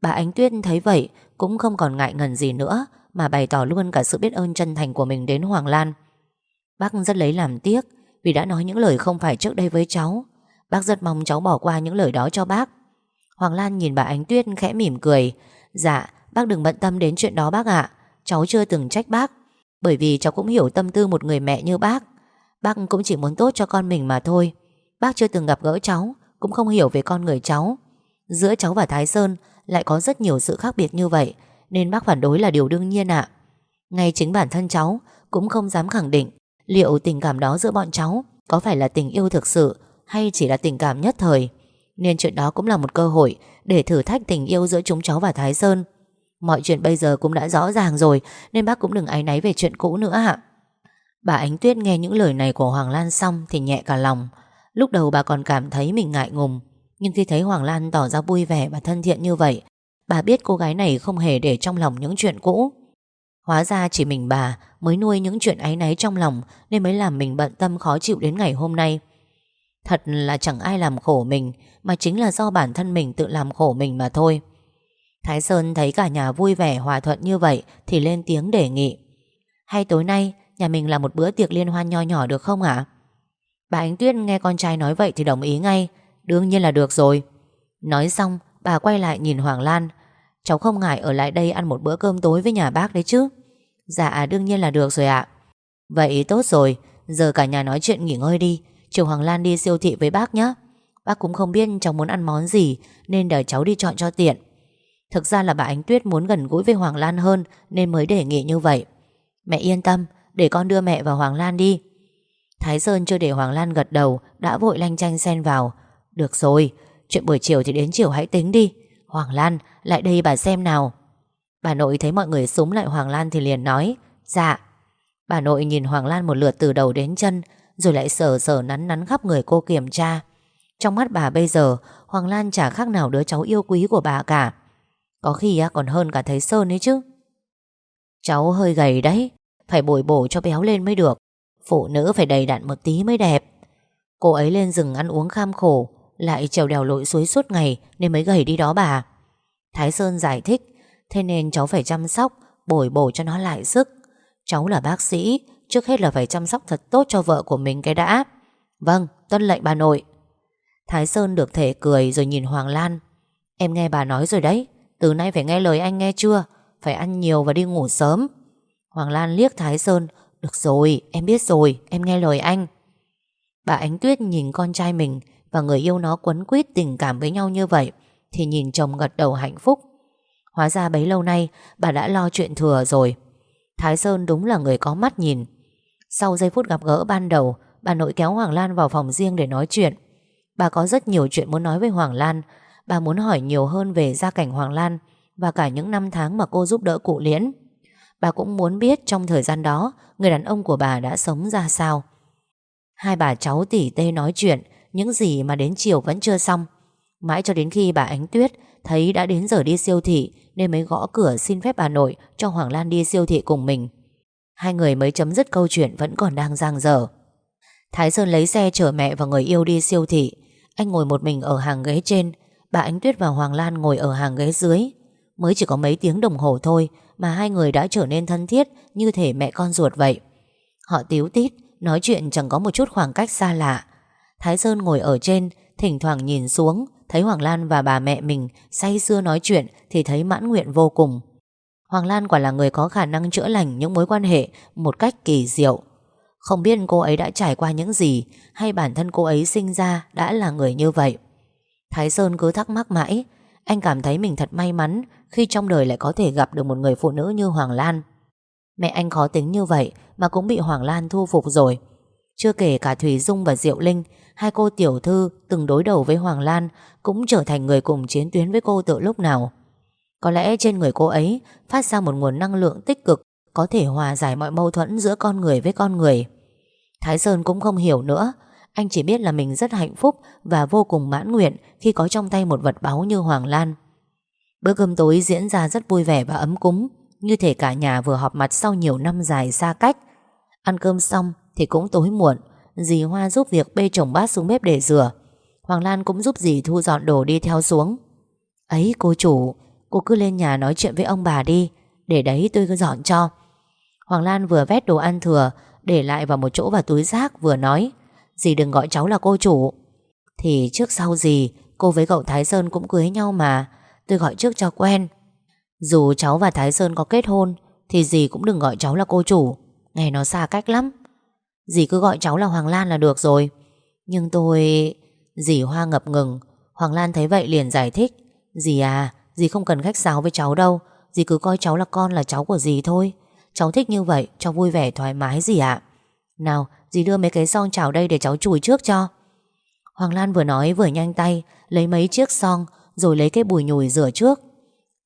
Bà Ánh Tuyết thấy vậy, Cũng không còn ngại ngần gì nữa, Mà bày tỏ luôn cả sự biết ơn chân thành của mình đến Hoàng Lan. Bác rất lấy làm tiếc, Vì đã nói những lời không phải trước đây với cháu. Bác rất mong cháu bỏ qua những lời đó cho bác. Hoàng Lan nhìn bà Ánh Tuyết khẽ mỉm cười. Dạ bác đừng bận tâm đến chuyện đó bác ạ. Cháu chưa từng trách bác, Bởi vì cháu cũng hiểu tâm tư một người mẹ như bác. Bác cũng chỉ muốn tốt cho con mình mà thôi. Bác chưa từng gặp gỡ cháu cũng không hiểu về con người cháu. Giữa cháu và Thái Sơn Lại có rất nhiều sự khác biệt như vậy, Nên bác phản đối là điều đương nhiên ạ. Ngay chính bản thân cháu Cũng không dám khẳng định Liệu tình cảm đó giữa bọn cháu Có phải là tình yêu thực sự Hay chỉ là tình cảm nhất thời. Nên chuyện đó cũng là một cơ hội Để thử thách tình yêu giữa chúng cháu và Thái Sơn. Mọi chuyện bây giờ cũng đã rõ ràng rồi, Nên bác cũng đừng áy náy về chuyện cũ nữa ạ. Bà Ánh Tuyết nghe những lời này của Hoàng Lan xong Thì nhẹ cả lòng. Lúc đầu bà còn cảm thấy mình ngại ngùng, Nhưng khi thấy Hoàng Lan tỏ ra vui vẻ và thân thiện như vậy, Bà biết cô gái này không hề để trong lòng những chuyện cũ. Hóa ra chỉ mình bà mới nuôi những chuyện áy náy trong lòng Nên mới làm mình bận tâm khó chịu đến ngày hôm nay. Thật là chẳng ai làm khổ mình, Mà chính là do bản thân mình tự làm khổ mình mà thôi. Thái Sơn thấy cả nhà vui vẻ hòa thuận như vậy Thì lên tiếng đề nghị. Hay tối nay, nhà mình làm một bữa tiệc liên hoan nho nhỏ được không ạ? Bà Ánh Tuyết nghe con trai nói vậy thì đồng ý ngay. Đương nhiên là được rồi. Nói xong, bà quay lại nhìn Hoàng Lan. Cháu không ngại ở lại đây ăn một bữa cơm tối với nhà bác đấy chứ? Dạ đương nhiên là được rồi ạ. Vậy tốt rồi. Giờ cả nhà nói chuyện nghỉ ngơi đi. Chiều Hoàng Lan đi siêu thị với bác nhé Bác cũng không biết cháu muốn ăn món gì, Nên đợi cháu đi chọn cho tiện. Thực ra là bà Ánh Tuyết muốn gần gũi với Hoàng Lan hơn, Nên mới đề nghị như vậy. Mẹ yên tâm, Để con đưa mẹ và Hoàng Lan đi. Thái Sơn chưa để Hoàng Lan gật đầu, Đã vội lanh chanh xen vào. Được rồi, Chuyện buổi chiều thì đến chiều hãy tính đi. Hoàng Lan, lại đây bà xem nào. Bà nội thấy mọi người súng lại Hoàng Lan Thì liền nói Dạ. Bà nội nhìn Hoàng Lan một lượt từ đầu đến chân, Rồi lại sờ sờ nắn nắn khắp người cô kiểm tra. Trong mắt bà bây giờ, Hoàng Lan chả khác nào đứa cháu yêu quý của bà cả. Có khi còn hơn cả thấy Sơn ấy chứ. Cháu hơi gầy đấy, Phải bồi bổ cho béo lên mới được. Phụ nữ phải đầy đặn một tí mới đẹp. Cô ấy lên rừng ăn uống kham khổ Lại trèo đèo lội suối suốt ngày Nên mới gầy đi đó bà. Thái Sơn giải thích Thế nên cháu phải chăm sóc Bồi bổ cho nó lại sức. Cháu là bác sĩ Trước hết là phải chăm sóc thật tốt cho vợ của mình cái đã. Vâng, tuân lệnh bà nội. Thái Sơn được thể cười rồi nhìn Hoàng Lan. Em nghe bà nói rồi đấy Từ nay phải nghe lời anh nghe chưa? Phải ăn nhiều và đi ngủ sớm. Hoàng Lan liếc Thái Sơn được rồi, em biết rồi, em nghe lời anh. Bà Ánh Tuyết nhìn con trai mình và người yêu nó quấn quýt tình cảm với nhau như vậy thì nhìn chồng gật đầu hạnh phúc. Hóa ra bấy lâu nay bà đã lo chuyện thừa rồi. Thái Sơn đúng là người có mắt nhìn. Sau giây phút gặp gỡ ban đầu, bà nội kéo Hoàng Lan vào phòng riêng để nói chuyện. Bà có rất nhiều chuyện muốn nói với Hoàng Lan. Bà muốn hỏi nhiều hơn về gia cảnh Hoàng Lan và cả những năm tháng mà cô giúp đỡ cụ Liễn. Bà cũng muốn biết trong thời gian đó, Người đàn ông của bà đã sống ra sao. Hai bà cháu tỉ tê nói chuyện, Những gì mà đến chiều vẫn chưa xong. Mãi cho đến khi bà Ánh Tuyết Thấy đã đến giờ đi siêu thị, Nên mới gõ cửa xin phép bà nội Cho Hoàng Lan đi siêu thị cùng mình. Hai người mới chấm dứt câu chuyện Vẫn còn đang giang dở. Thái Sơn lấy xe chở mẹ và người yêu đi siêu thị. Anh ngồi một mình ở hàng ghế trên, Bà Ánh Tuyết và Hoàng Lan ngồi ở hàng ghế dưới. Mới chỉ có mấy tiếng đồng hồ thôi Mà hai người đã trở nên thân thiết Như thể mẹ con ruột vậy Họ tiếu tít Nói chuyện chẳng có một chút khoảng cách xa lạ Thái Sơn ngồi ở trên Thỉnh thoảng nhìn xuống Thấy Hoàng Lan và bà mẹ mình say sưa nói chuyện Thì thấy mãn nguyện vô cùng Hoàng Lan quả là người có khả năng chữa lành những mối quan hệ một cách kỳ diệu. Không biết cô ấy đã trải qua những gì hay bản thân cô ấy sinh ra đã là người như vậy. Thái Sơn cứ thắc mắc mãi, anh cảm thấy mình thật may mắn khi trong đời lại có thể gặp được một người phụ nữ như Hoàng Lan. Mẹ anh khó tính như vậy mà cũng bị Hoàng Lan thu phục rồi. Chưa kể cả Thủy Dung và Diệu Linh, hai cô tiểu thư từng đối đầu với Hoàng Lan cũng trở thành người cùng chiến tuyến với cô từ lúc nào. Có lẽ trên người cô ấy phát ra một nguồn năng lượng tích cực có thể hòa giải mọi mâu thuẫn giữa con người với con người. Thái Sơn cũng không hiểu nữa, anh chỉ biết là mình rất hạnh phúc và vô cùng mãn nguyện khi có trong tay một vật báu như Hoàng Lan. Bữa cơm tối diễn ra rất vui vẻ và ấm cúng, như thể cả nhà vừa họp mặt sau nhiều năm dài xa cách. Ăn cơm xong thì cũng tối muộn, dì Hoa giúp việc bê chồng bát xuống bếp để rửa. Hoàng Lan cũng giúp dì thu dọn đồ đi theo xuống. Ấy cô chủ, cô cứ lên nhà nói chuyện với ông bà đi, để đấy tôi cứ dọn cho. Hoàng Lan vừa vét đồ ăn thừa, để lại vào một chỗ vào túi rác vừa nói, dì đừng gọi cháu là cô chủ. Thì trước sau gì, cô với cậu Thái Sơn cũng cưới nhau mà, tôi gọi trước cho quen. Dù cháu và Thái Sơn có kết hôn, thì dì cũng đừng gọi cháu là cô chủ, nghe nó xa cách lắm. Dì cứ gọi cháu là Hoàng Lan là được rồi. Nhưng tôi... Dì Hoa ngập ngừng. Hoàng Lan thấy vậy liền giải thích. Dì à, dì không cần khách sáo với cháu đâu. Dì cứ coi cháu là con là cháu của dì thôi. Cháu thích như vậy cho vui vẻ thoải mái gì ạ. Nào dì đưa mấy cái son chào đây để cháu chùi trước cho. Hoàng Lan vừa nói vừa nhanh tay, Lấy mấy chiếc son Rồi lấy cái bùi nhùi rửa trước.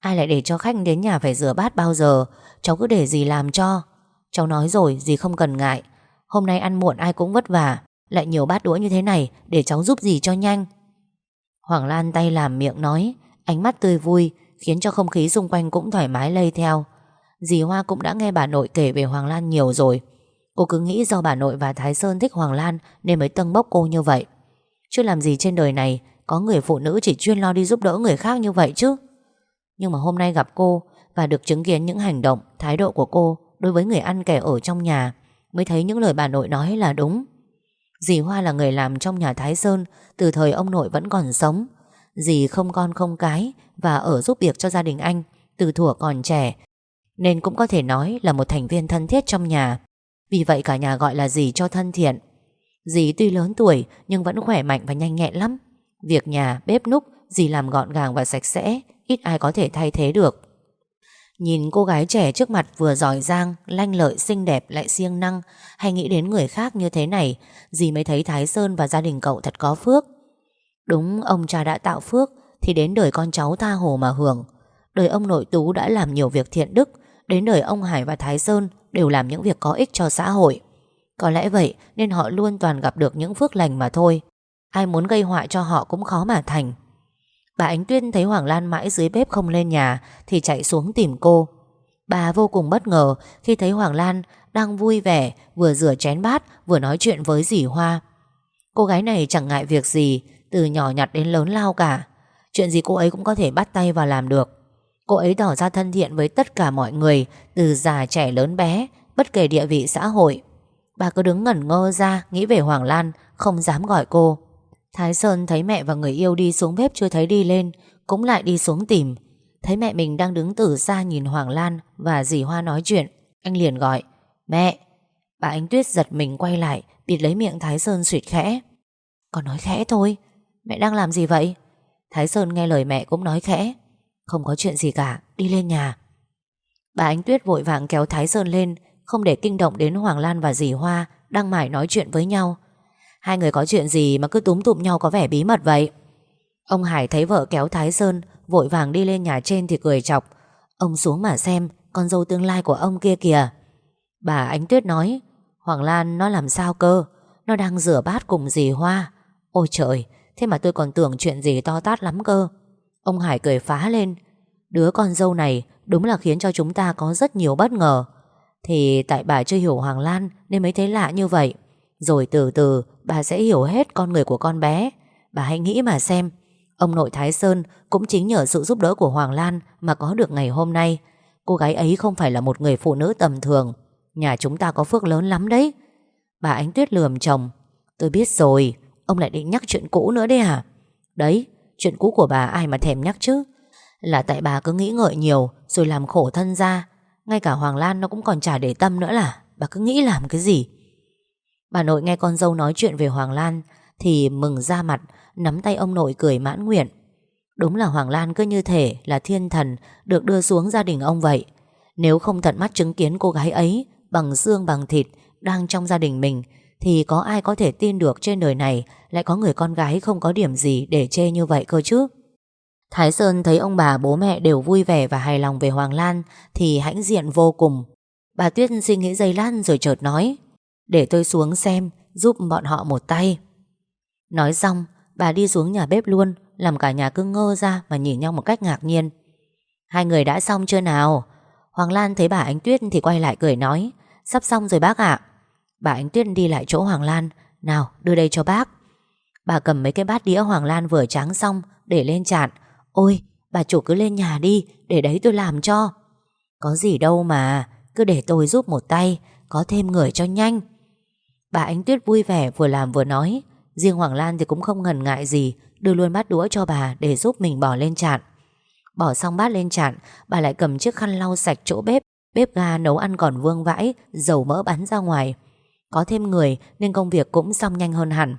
Ai lại để cho khách đến nhà phải rửa bát bao giờ? Cháu cứ để dì làm cho. Cháu nói rồi, dì không cần ngại. Hôm nay ăn muộn ai cũng vất vả. Lại nhiều bát đũa như thế này, Để cháu giúp gì cho nhanh. Hoàng Lan tay làm miệng nói, Ánh mắt tươi vui, Khiến cho không khí xung quanh cũng thoải mái lây theo. Dì Hoa cũng đã nghe bà nội kể về Hoàng Lan nhiều rồi. Cô cứ nghĩ do bà nội và Thái Sơn thích Hoàng Lan Nên mới tâng bốc cô như vậy. Chứ làm gì trên đời này Có người phụ nữ chỉ chuyên lo đi giúp đỡ người khác như vậy chứ? Nhưng mà hôm nay gặp cô Và được chứng kiến những hành động, Thái độ của cô Đối với người ăn kẻ ở trong nhà Mới thấy những lời bà nội nói là đúng. Dì Hoa là người làm trong nhà Thái Sơn, Từ thời ông nội vẫn còn sống. Dì không con không cái Và ở giúp việc cho gia đình anh, Từ thuở còn trẻ, Nên cũng có thể nói là một thành viên thân thiết trong nhà. Vì vậy cả nhà gọi là dì cho thân thiện Dì tuy lớn tuổi Nhưng vẫn khỏe mạnh và nhanh nhẹn lắm Việc nhà, bếp núc Dì làm gọn gàng và sạch sẽ Ít ai có thể thay thế được Nhìn cô gái trẻ trước mặt vừa giỏi giang, lanh lợi, xinh đẹp lại siêng năng, hay nghĩ đến người khác như thế này, dì mới thấy Thái Sơn và gia đình cậu thật có phước. Đúng, ông cha đã tạo phước, thì đến đời con cháu tha hồ mà hưởng. Đời ông nội Tú đã làm nhiều việc thiện đức, đến đời ông Hải và Thái Sơn đều làm những việc có ích cho xã hội. Có lẽ vậy nên họ luôn toàn gặp được những phước lành mà thôi. Ai muốn gây họa cho họ cũng khó mà thành. Bà Ánh Tuyên thấy Hoàng Lan mãi dưới bếp không lên nhà Thì chạy xuống tìm cô Bà vô cùng bất ngờ khi thấy Hoàng Lan đang vui vẻ, Vừa rửa chén bát, Vừa nói chuyện với dì Hoa Cô gái này chẳng ngại việc gì, Từ nhỏ nhặt đến lớn lao cả Chuyện gì cô ấy cũng có thể bắt tay vào làm được Cô ấy tỏ ra thân thiện với tất cả mọi người, Từ già trẻ lớn bé, Bất kể địa vị xã hội. Bà cứ đứng ngẩn ngơ ra, Nghĩ về Hoàng Lan, Không dám gọi cô. Thái Sơn thấy mẹ và người yêu đi xuống bếp chưa thấy đi lên, Cũng lại đi xuống tìm. Thấy mẹ mình đang đứng từ xa nhìn Hoàng Lan Và dì Hoa nói chuyện, Anh liền gọi, Mẹ, Bà Ánh Tuyết giật mình quay lại, Bịt lấy miệng Thái Sơn suyệt khẽ. Còn nói khẽ thôi, Mẹ đang làm gì vậy? Thái Sơn nghe lời mẹ cũng nói khẽ không có chuyện gì cả, Đi lên nhà. Bà Ánh Tuyết vội vàng kéo Thái Sơn lên, Không để kinh động đến Hoàng Lan và dì Hoa Đang mải nói chuyện với nhau. Hai người có chuyện gì mà cứ túm tụm nhau có vẻ bí mật vậy? Ông Hải thấy vợ kéo Thái Sơn, Vội vàng đi lên nhà trên thì cười chọc. Ông xuống mà xem, Con dâu tương lai của ông kia kìa. Bà Ánh Tuyết nói, Hoàng Lan nó làm sao cơ? Nó đang rửa bát cùng dì Hoa. Ôi trời, Thế mà tôi còn tưởng chuyện gì to tát lắm cơ. Ông Hải cười phá lên Đứa con dâu này đúng là khiến cho chúng ta có rất nhiều bất ngờ Thì tại bà chưa hiểu Hoàng Lan Nên mới thấy lạ như vậy Rồi từ từ bà sẽ hiểu hết con người của con bé. Bà hãy nghĩ mà xem, ông nội Thái Sơn cũng chính nhờ sự giúp đỡ của Hoàng Lan mà có được ngày hôm nay. Cô gái ấy không phải là một người phụ nữ tầm thường. Nhà chúng ta có phước lớn lắm đấy. Bà Ánh Tuyết lườm chồng. Tôi biết rồi, ông lại định nhắc chuyện cũ nữa đấy à? Đấy, chuyện cũ của bà ai mà thèm nhắc chứ. Là tại bà cứ nghĩ ngợi nhiều, Rồi làm khổ thân ra. Ngay cả Hoàng Lan nó cũng còn chả để tâm nữa là Bà cứ nghĩ làm cái gì? Bà nội nghe con dâu nói chuyện về Hoàng Lan Thì mừng ra mặt, Nắm tay ông nội cười mãn nguyện. Đúng là Hoàng Lan cứ như thể là thiên thần Được đưa xuống gia đình ông vậy. Nếu không tận mắt chứng kiến cô gái ấy Bằng xương bằng thịt Đang trong gia đình mình thì có ai có thể tin được trên đời này Lại có người con gái không có điểm gì Để chê như vậy cơ chứ? Thái Sơn thấy ông bà bố mẹ đều vui vẻ Và hài lòng về Hoàng Lan Thì hãnh diện vô cùng. Bà Tuyết suy nghĩ giây lát rồi chợt nói, Để tôi xuống xem, Giúp bọn họ một tay. Nói xong, bà đi xuống nhà bếp luôn, Làm cả nhà cứ ngơ ra Mà nhìn nhau một cách ngạc nhiên. Hai người đã xong chưa nào? Hoàng Lan thấy bà Ánh Tuyết thì quay lại cười nói, Sắp xong rồi bác ạ. Bà Ánh Tuyết đi lại chỗ Hoàng Lan. Nào, đưa đây cho bác. Bà cầm mấy cái bát đĩa Hoàng Lan vừa tráng xong, Để lên chạn Ôi, bà chủ cứ lên nhà đi, Để đấy tôi làm cho. Có gì đâu mà, Cứ để tôi giúp một tay, Có thêm người cho nhanh. Bà Ánh Tuyết vui vẻ vừa làm vừa nói. Riêng Hoàng Lan thì cũng không ngần ngại gì, Đưa luôn bát đũa cho bà để giúp mình bỏ lên chạn Bỏ xong bát lên chạn Bà lại cầm chiếc khăn lau sạch chỗ bếp. Bếp ga nấu ăn còn vương vãi, Dầu mỡ bắn ra ngoài. Có thêm người nên công việc cũng xong nhanh hơn hẳn.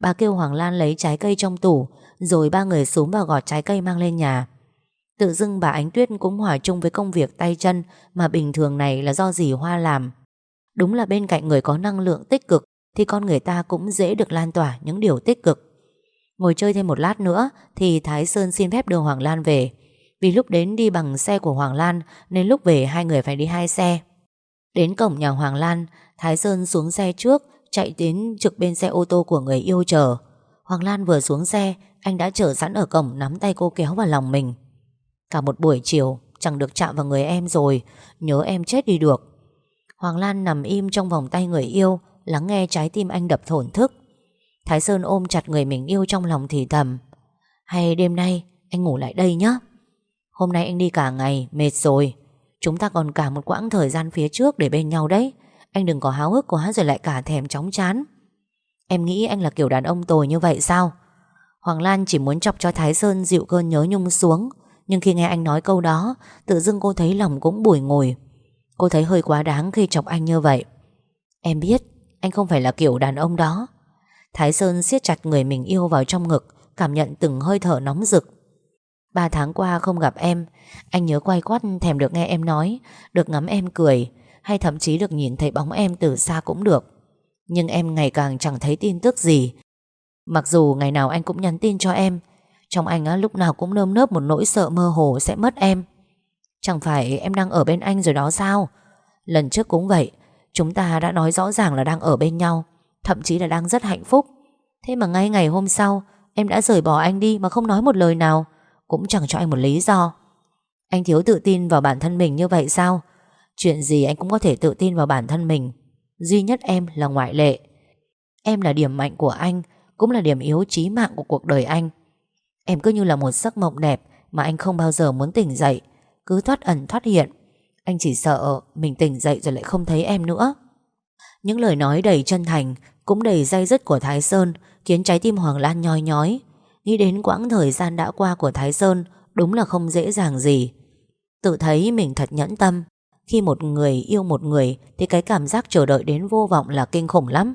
Bà kêu Hoàng Lan lấy trái cây trong tủ, Rồi ba người xuống và gọt trái cây mang lên nhà. Tự dưng bà Ánh Tuyết cũng hòa chung với công việc tay chân Mà bình thường này là do dì Hoa làm. Đúng là bên cạnh người có năng lượng tích cực Thì con người ta cũng dễ được lan tỏa những điều tích cực. Ngồi chơi thêm một lát nữa Thì Thái Sơn xin phép đưa Hoàng Lan về. Vì lúc đến đi bằng xe của Hoàng Lan Nên lúc về hai người phải đi hai xe. Đến cổng nhà Hoàng Lan, Thái Sơn xuống xe trước, Chạy đến trực bên xe ô tô của người yêu chờ. Hoàng Lan vừa xuống xe, Anh đã chờ sẵn ở cổng nắm tay cô kéo vào lòng mình. Cả một buổi chiều, Chẳng được chạm vào người em rồi, Nhớ em chết đi được. Hoàng Lan nằm im trong vòng tay người yêu, Lắng nghe trái tim anh đập thổn thức. Thái Sơn ôm chặt người mình yêu trong lòng thì thầm, Hay đêm nay anh ngủ lại đây nhé Hôm nay anh đi cả ngày, Mệt rồi. Chúng ta còn cả một quãng thời gian phía trước để bên nhau đấy. Anh đừng có háo hức quá rồi lại cả thèm chóng chán. Em nghĩ anh là kiểu đàn ông tồi như vậy sao? Hoàng Lan chỉ muốn chọc cho Thái Sơn dịu cơn nhớ nhung xuống, Nhưng khi nghe anh nói câu đó, Tự dưng cô thấy lòng cũng bùi ngồi Cô thấy hơi quá đáng khi chọc anh như vậy. Em biết, Anh không phải là kiểu đàn ông đó. Thái Sơn siết chặt người mình yêu vào trong ngực, Cảm nhận từng hơi thở nóng rực. Ba tháng qua không gặp em. Anh nhớ quay quát thèm được nghe em nói Được ngắm em cười Hay thậm chí được nhìn thấy bóng em từ xa cũng được. Nhưng em ngày càng chẳng thấy tin tức gì. Mặc dù ngày nào anh cũng nhắn tin cho em Trong anh á, lúc nào cũng nơm nớp một nỗi sợ mơ hồ sẽ mất em. Chẳng phải em đang ở bên anh rồi đó sao? Lần trước cũng vậy Chúng ta đã nói rõ ràng là đang ở bên nhau Thậm chí là đang rất hạnh phúc. Thế mà ngay ngày hôm sau Em đã rời bỏ anh đi mà không nói một lời nào. Cũng chẳng cho anh một lý do. Anh thiếu tự tin vào bản thân mình như vậy sao? Chuyện gì anh cũng có thể tự tin vào bản thân mình. Duy nhất em là ngoại lệ. Em là điểm mạnh của anh, Cũng là điểm yếu chí mạng của cuộc đời anh. Em cứ như là một giấc mộng đẹp Mà anh không bao giờ muốn tỉnh dậy. Cứ thoát ẩn, thoát hiện. Anh chỉ sợ mình tỉnh dậy rồi lại không thấy em nữa. Những lời nói đầy chân thành Cũng đầy dây dứt của Thái Sơn Khiến trái tim Hoàng Lan nhói nhói. Nghĩ đến quãng thời gian đã qua của Thái Sơn, Đúng là không dễ dàng gì. Tự thấy mình thật nhẫn tâm. Khi một người yêu một người, Thì cái cảm giác chờ đợi đến vô vọng là kinh khủng lắm.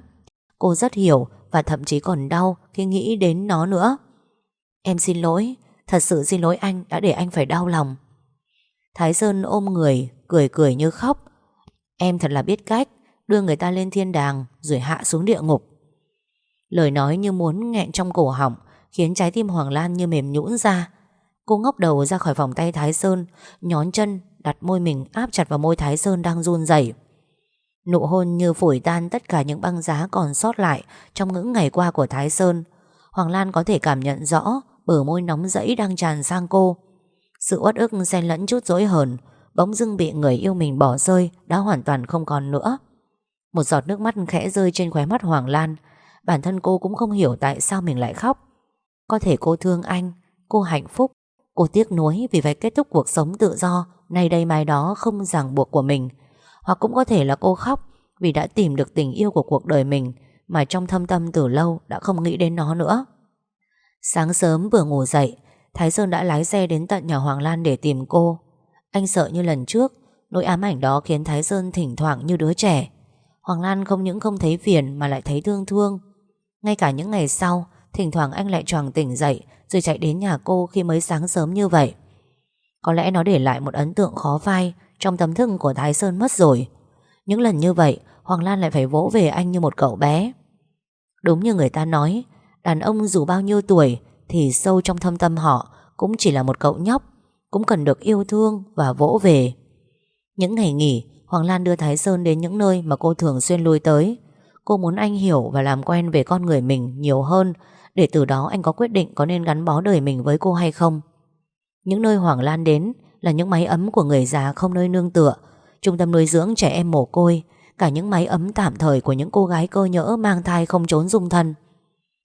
Cô rất hiểu Và thậm chí còn đau khi nghĩ đến nó nữa. Em xin lỗi, Thật sự xin lỗi anh, đã để anh phải đau lòng. Thái Sơn ôm người, Cười cười như khóc. Em thật là biết cách, đưa người ta lên thiên đàng, rồi hạ xuống địa ngục. Lời nói như muốn nghẹn trong cổ họng khiến trái tim Hoàng Lan như mềm nhũn ra. Cô ngóc đầu ra khỏi vòng tay Thái Sơn, nhón chân đặt môi mình áp chặt vào môi Thái Sơn đang run rẩy. Nụ hôn như phổi tan tất cả những băng giá còn sót lại trong những ngày qua của Thái Sơn. Hoàng Lan có thể cảm nhận rõ bờ môi nóng rẫy đang tràn sang cô. Sự uất ức xen lẫn chút dỗi hờn, bỗng dưng bị người yêu mình bỏ rơi đã hoàn toàn không còn nữa. Một giọt nước mắt khẽ rơi trên khóe mắt Hoàng Lan Bản thân cô cũng không hiểu tại sao mình lại khóc có thể cô thương anh, Cô hạnh phúc. Cô tiếc nuối vì phải kết thúc cuộc sống tự do, Nay đây mai đó không ràng buộc của mình. Hoặc cũng có thể là cô khóc Vì đã tìm được tình yêu của cuộc đời mình, Mà trong thâm tâm từ lâu đã không nghĩ đến nó nữa. Sáng sớm vừa ngủ dậy, Thái Sơn đã lái xe đến tận nhà Hoàng Lan để tìm cô. Anh sợ như lần trước, Nỗi ám ảnh đó khiến Thái Sơn thỉnh thoảng như đứa trẻ. Hoàng Lan không những không thấy phiền Mà lại thấy thương thương. Ngay cả những ngày sau Thỉnh thoảng anh lại choàng tỉnh dậy, Rồi chạy đến nhà cô khi mới sáng sớm như vậy. Có lẽ nó để lại một ấn tượng khó phai Trong tâm thức của Thái Sơn mất rồi. Những lần như vậy, Hoàng Lan lại phải vỗ về anh như một cậu bé. Đúng như người ta nói, Đàn ông dù bao nhiêu tuổi Thì sâu trong thâm tâm họ Cũng chỉ là một cậu nhóc, Cũng cần được yêu thương và vỗ về. Những ngày nghỉ, Hoàng Lan đưa Thái Sơn đến những nơi mà cô thường xuyên lui tới. Cô muốn anh hiểu và làm quen về con người mình nhiều hơn để từ đó anh có quyết định có nên gắn bó đời mình với cô hay không. Những nơi Hoàng Lan đến Là những máy ấm của người già không nơi nương tựa, Trung tâm nuôi dưỡng trẻ em mồ côi, Cả những máy ấm tạm thời của những cô gái cơ nhỡ mang thai không trốn dung thân.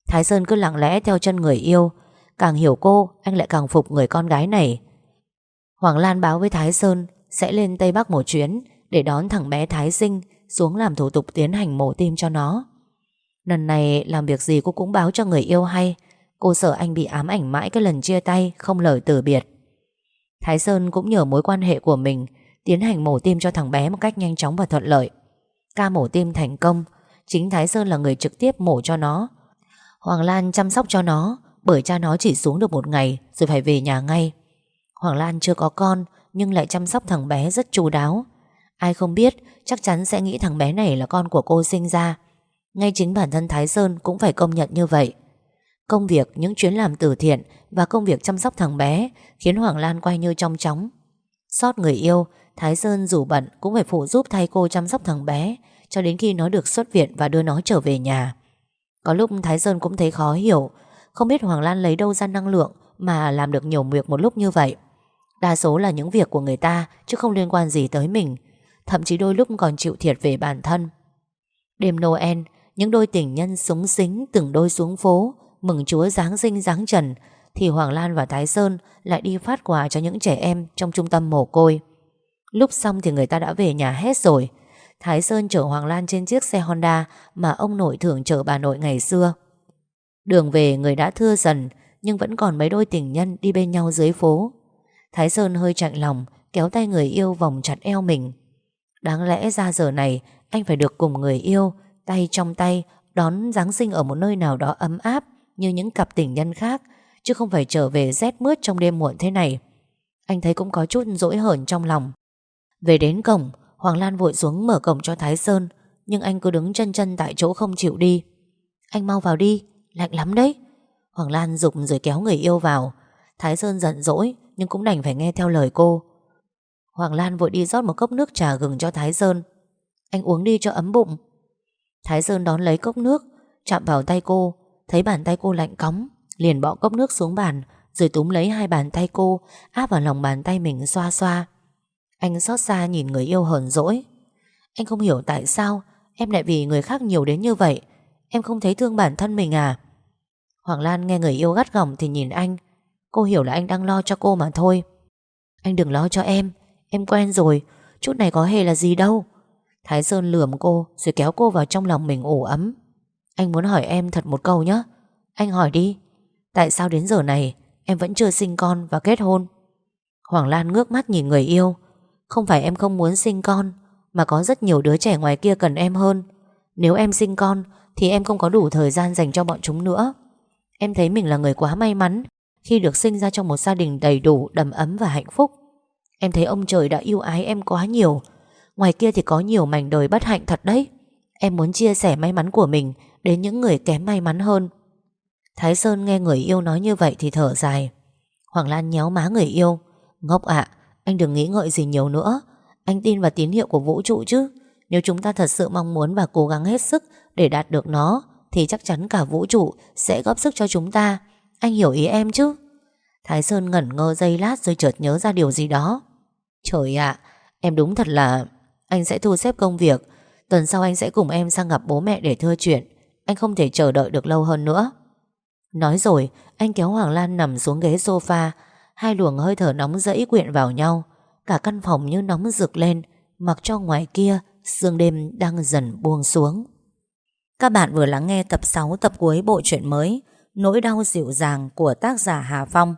Thái Sơn cứ lặng lẽ theo chân người yêu, Càng hiểu cô, Anh lại càng phục người con gái này. Hoàng Lan báo với Thái Sơn Sẽ lên Tây Bắc một chuyến Để đón thằng bé Thái Sinh Xuống làm thủ tục tiến hành mổ tim cho nó. Lần này làm việc gì cô cũng báo cho người yêu hay. Cô sợ anh bị ám ảnh mãi cái lần chia tay, Không lời từ biệt. Thái Sơn cũng nhờ mối quan hệ của mình, Tiến hành mổ tim cho thằng bé một cách nhanh chóng và thuận lợi. Ca mổ tim thành công, Chính Thái Sơn là người trực tiếp mổ cho nó. Hoàng Lan chăm sóc cho nó, Bởi cha nó chỉ xuống được một ngày Rồi phải về nhà ngay. Hoàng Lan chưa có con, Nhưng lại chăm sóc thằng bé rất chu đáo. Ai không biết, chắc chắn sẽ nghĩ thằng bé này là con của cô sinh ra. Ngay chính bản thân Thái Sơn cũng phải công nhận như vậy. Công việc, những chuyến làm từ thiện Và công việc chăm sóc thằng bé Khiến Hoàng Lan quay như trong chóng. Xót người yêu Thái Sơn dù bận cũng phải phụ giúp thay cô chăm sóc thằng bé Cho đến khi nó được xuất viện Và đưa nó trở về nhà. Có lúc Thái Sơn cũng thấy khó hiểu Không biết Hoàng Lan lấy đâu ra năng lượng Mà làm được nhiều việc một lúc như vậy. Đa số là những việc của người ta Chứ không liên quan gì tới mình Thậm chí đôi lúc còn chịu thiệt về bản thân. Đêm Noel những đôi tình nhân súng xính Từng đôi xuống phố, Mừng chúa Giáng sinh Giáng trần, Thì Hoàng Lan và Thái Sơn lại đi phát quà cho những trẻ em Trong trung tâm mồ côi. Lúc xong thì người ta đã về nhà hết rồi. Thái Sơn chở Hoàng Lan trên chiếc xe Honda Mà ông nội thường chở bà nội ngày xưa. Đường về người đã thưa dần, Nhưng vẫn còn mấy đôi tình nhân đi bên nhau dưới phố. Thái Sơn hơi chạnh lòng, Kéo tay người yêu vòng chặt eo mình. Đáng lẽ ra giờ này Anh phải được cùng người yêu Tay trong tay, Đón Giáng sinh ở một nơi nào đó ấm áp, Như những cặp tình nhân khác, Chứ không phải trở về rét mướt trong đêm muộn thế này. Anh thấy cũng có chút dỗi hởn trong lòng. Về đến cổng, Hoàng Lan vội xuống mở cổng cho Thái Sơn, Nhưng anh cứ đứng chân chân tại chỗ không chịu đi. Anh mau vào đi, Lạnh lắm đấy. Hoàng Lan dục rồi kéo người yêu vào. Thái Sơn giận dỗi, Nhưng cũng đành phải nghe theo lời cô. Hoàng Lan vội đi rót một cốc nước trà gừng cho Thái Sơn. Anh uống đi cho ấm bụng. Thái Sơn đón lấy cốc nước, Chạm vào tay cô, Thấy bàn tay cô lạnh cóng, Liền bỏ cốc nước xuống bàn, Rồi túm lấy hai bàn tay cô, Áp vào lòng bàn tay mình xoa xoa. Anh xót xa nhìn người yêu hờn dỗi. Anh không hiểu tại sao Em lại vì người khác nhiều đến như vậy, Em không thấy thương bản thân mình à? Hoàng Lan nghe người yêu gắt gỏng thì nhìn anh. Cô hiểu là anh đang lo cho cô mà thôi. Anh đừng lo cho em Em quen rồi, Chút này có hề là gì đâu. Thái Sơn lườm cô, rồi kéo cô vào trong lòng mình ủ ấm. Anh muốn hỏi em thật một câu nhé Anh hỏi đi, Tại sao đến giờ này em vẫn chưa sinh con và kết hôn? Hoàng Lan ngước mắt nhìn người yêu. Không phải em không muốn sinh con, Mà có rất nhiều đứa trẻ ngoài kia cần em hơn. Nếu em sinh con, Thì em không có đủ thời gian dành cho bọn chúng nữa. Em thấy mình là người quá may mắn, Khi được sinh ra trong một gia đình đầy đủ Đầm ấm và hạnh phúc. Em thấy ông trời đã yêu ái em quá nhiều Ngoài kia thì có nhiều mảnh đời bất hạnh thật đấy. Em muốn chia sẻ may mắn của mình Đến những người kém may mắn hơn. Thái Sơn nghe người yêu nói như vậy Thì thở dài. Hoàng Lan nhéo má người yêu. Ngốc ạ, anh đừng nghĩ ngợi gì nhiều nữa. Anh tin vào tín hiệu của vũ trụ chứ. Nếu chúng ta thật sự mong muốn và cố gắng hết sức Để đạt được nó Thì chắc chắn cả vũ trụ sẽ góp sức cho chúng ta. Anh hiểu ý em chứ? Thái Sơn ngẩn ngơ giây lát rồi chợt nhớ ra điều gì đó. Trời ạ, em đúng thật là anh sẽ thu xếp công việc. Tuần sau anh sẽ cùng em sang gặp bố mẹ để thưa chuyện. Anh không thể chờ đợi được lâu hơn nữa. Nói rồi Anh kéo Hoàng Lan nằm xuống ghế sofa. Hai luồng hơi thở nóng dẫy quyện vào nhau. Cả căn phòng như nóng rực lên Mặc cho ngoài kia Sương đêm đang dần buông xuống. Các bạn vừa lắng nghe tập 6 tập cuối bộ truyện mới Nỗi đau dịu dàng của tác giả Hà Phong.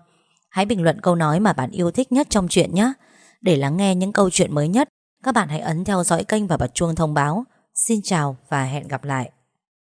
Hãy bình luận câu nói mà bạn yêu thích nhất trong chuyện nhé. Để lắng nghe những câu chuyện mới nhất, các bạn hãy ấn theo dõi kênh và bật chuông thông báo. Xin chào và hẹn gặp lại.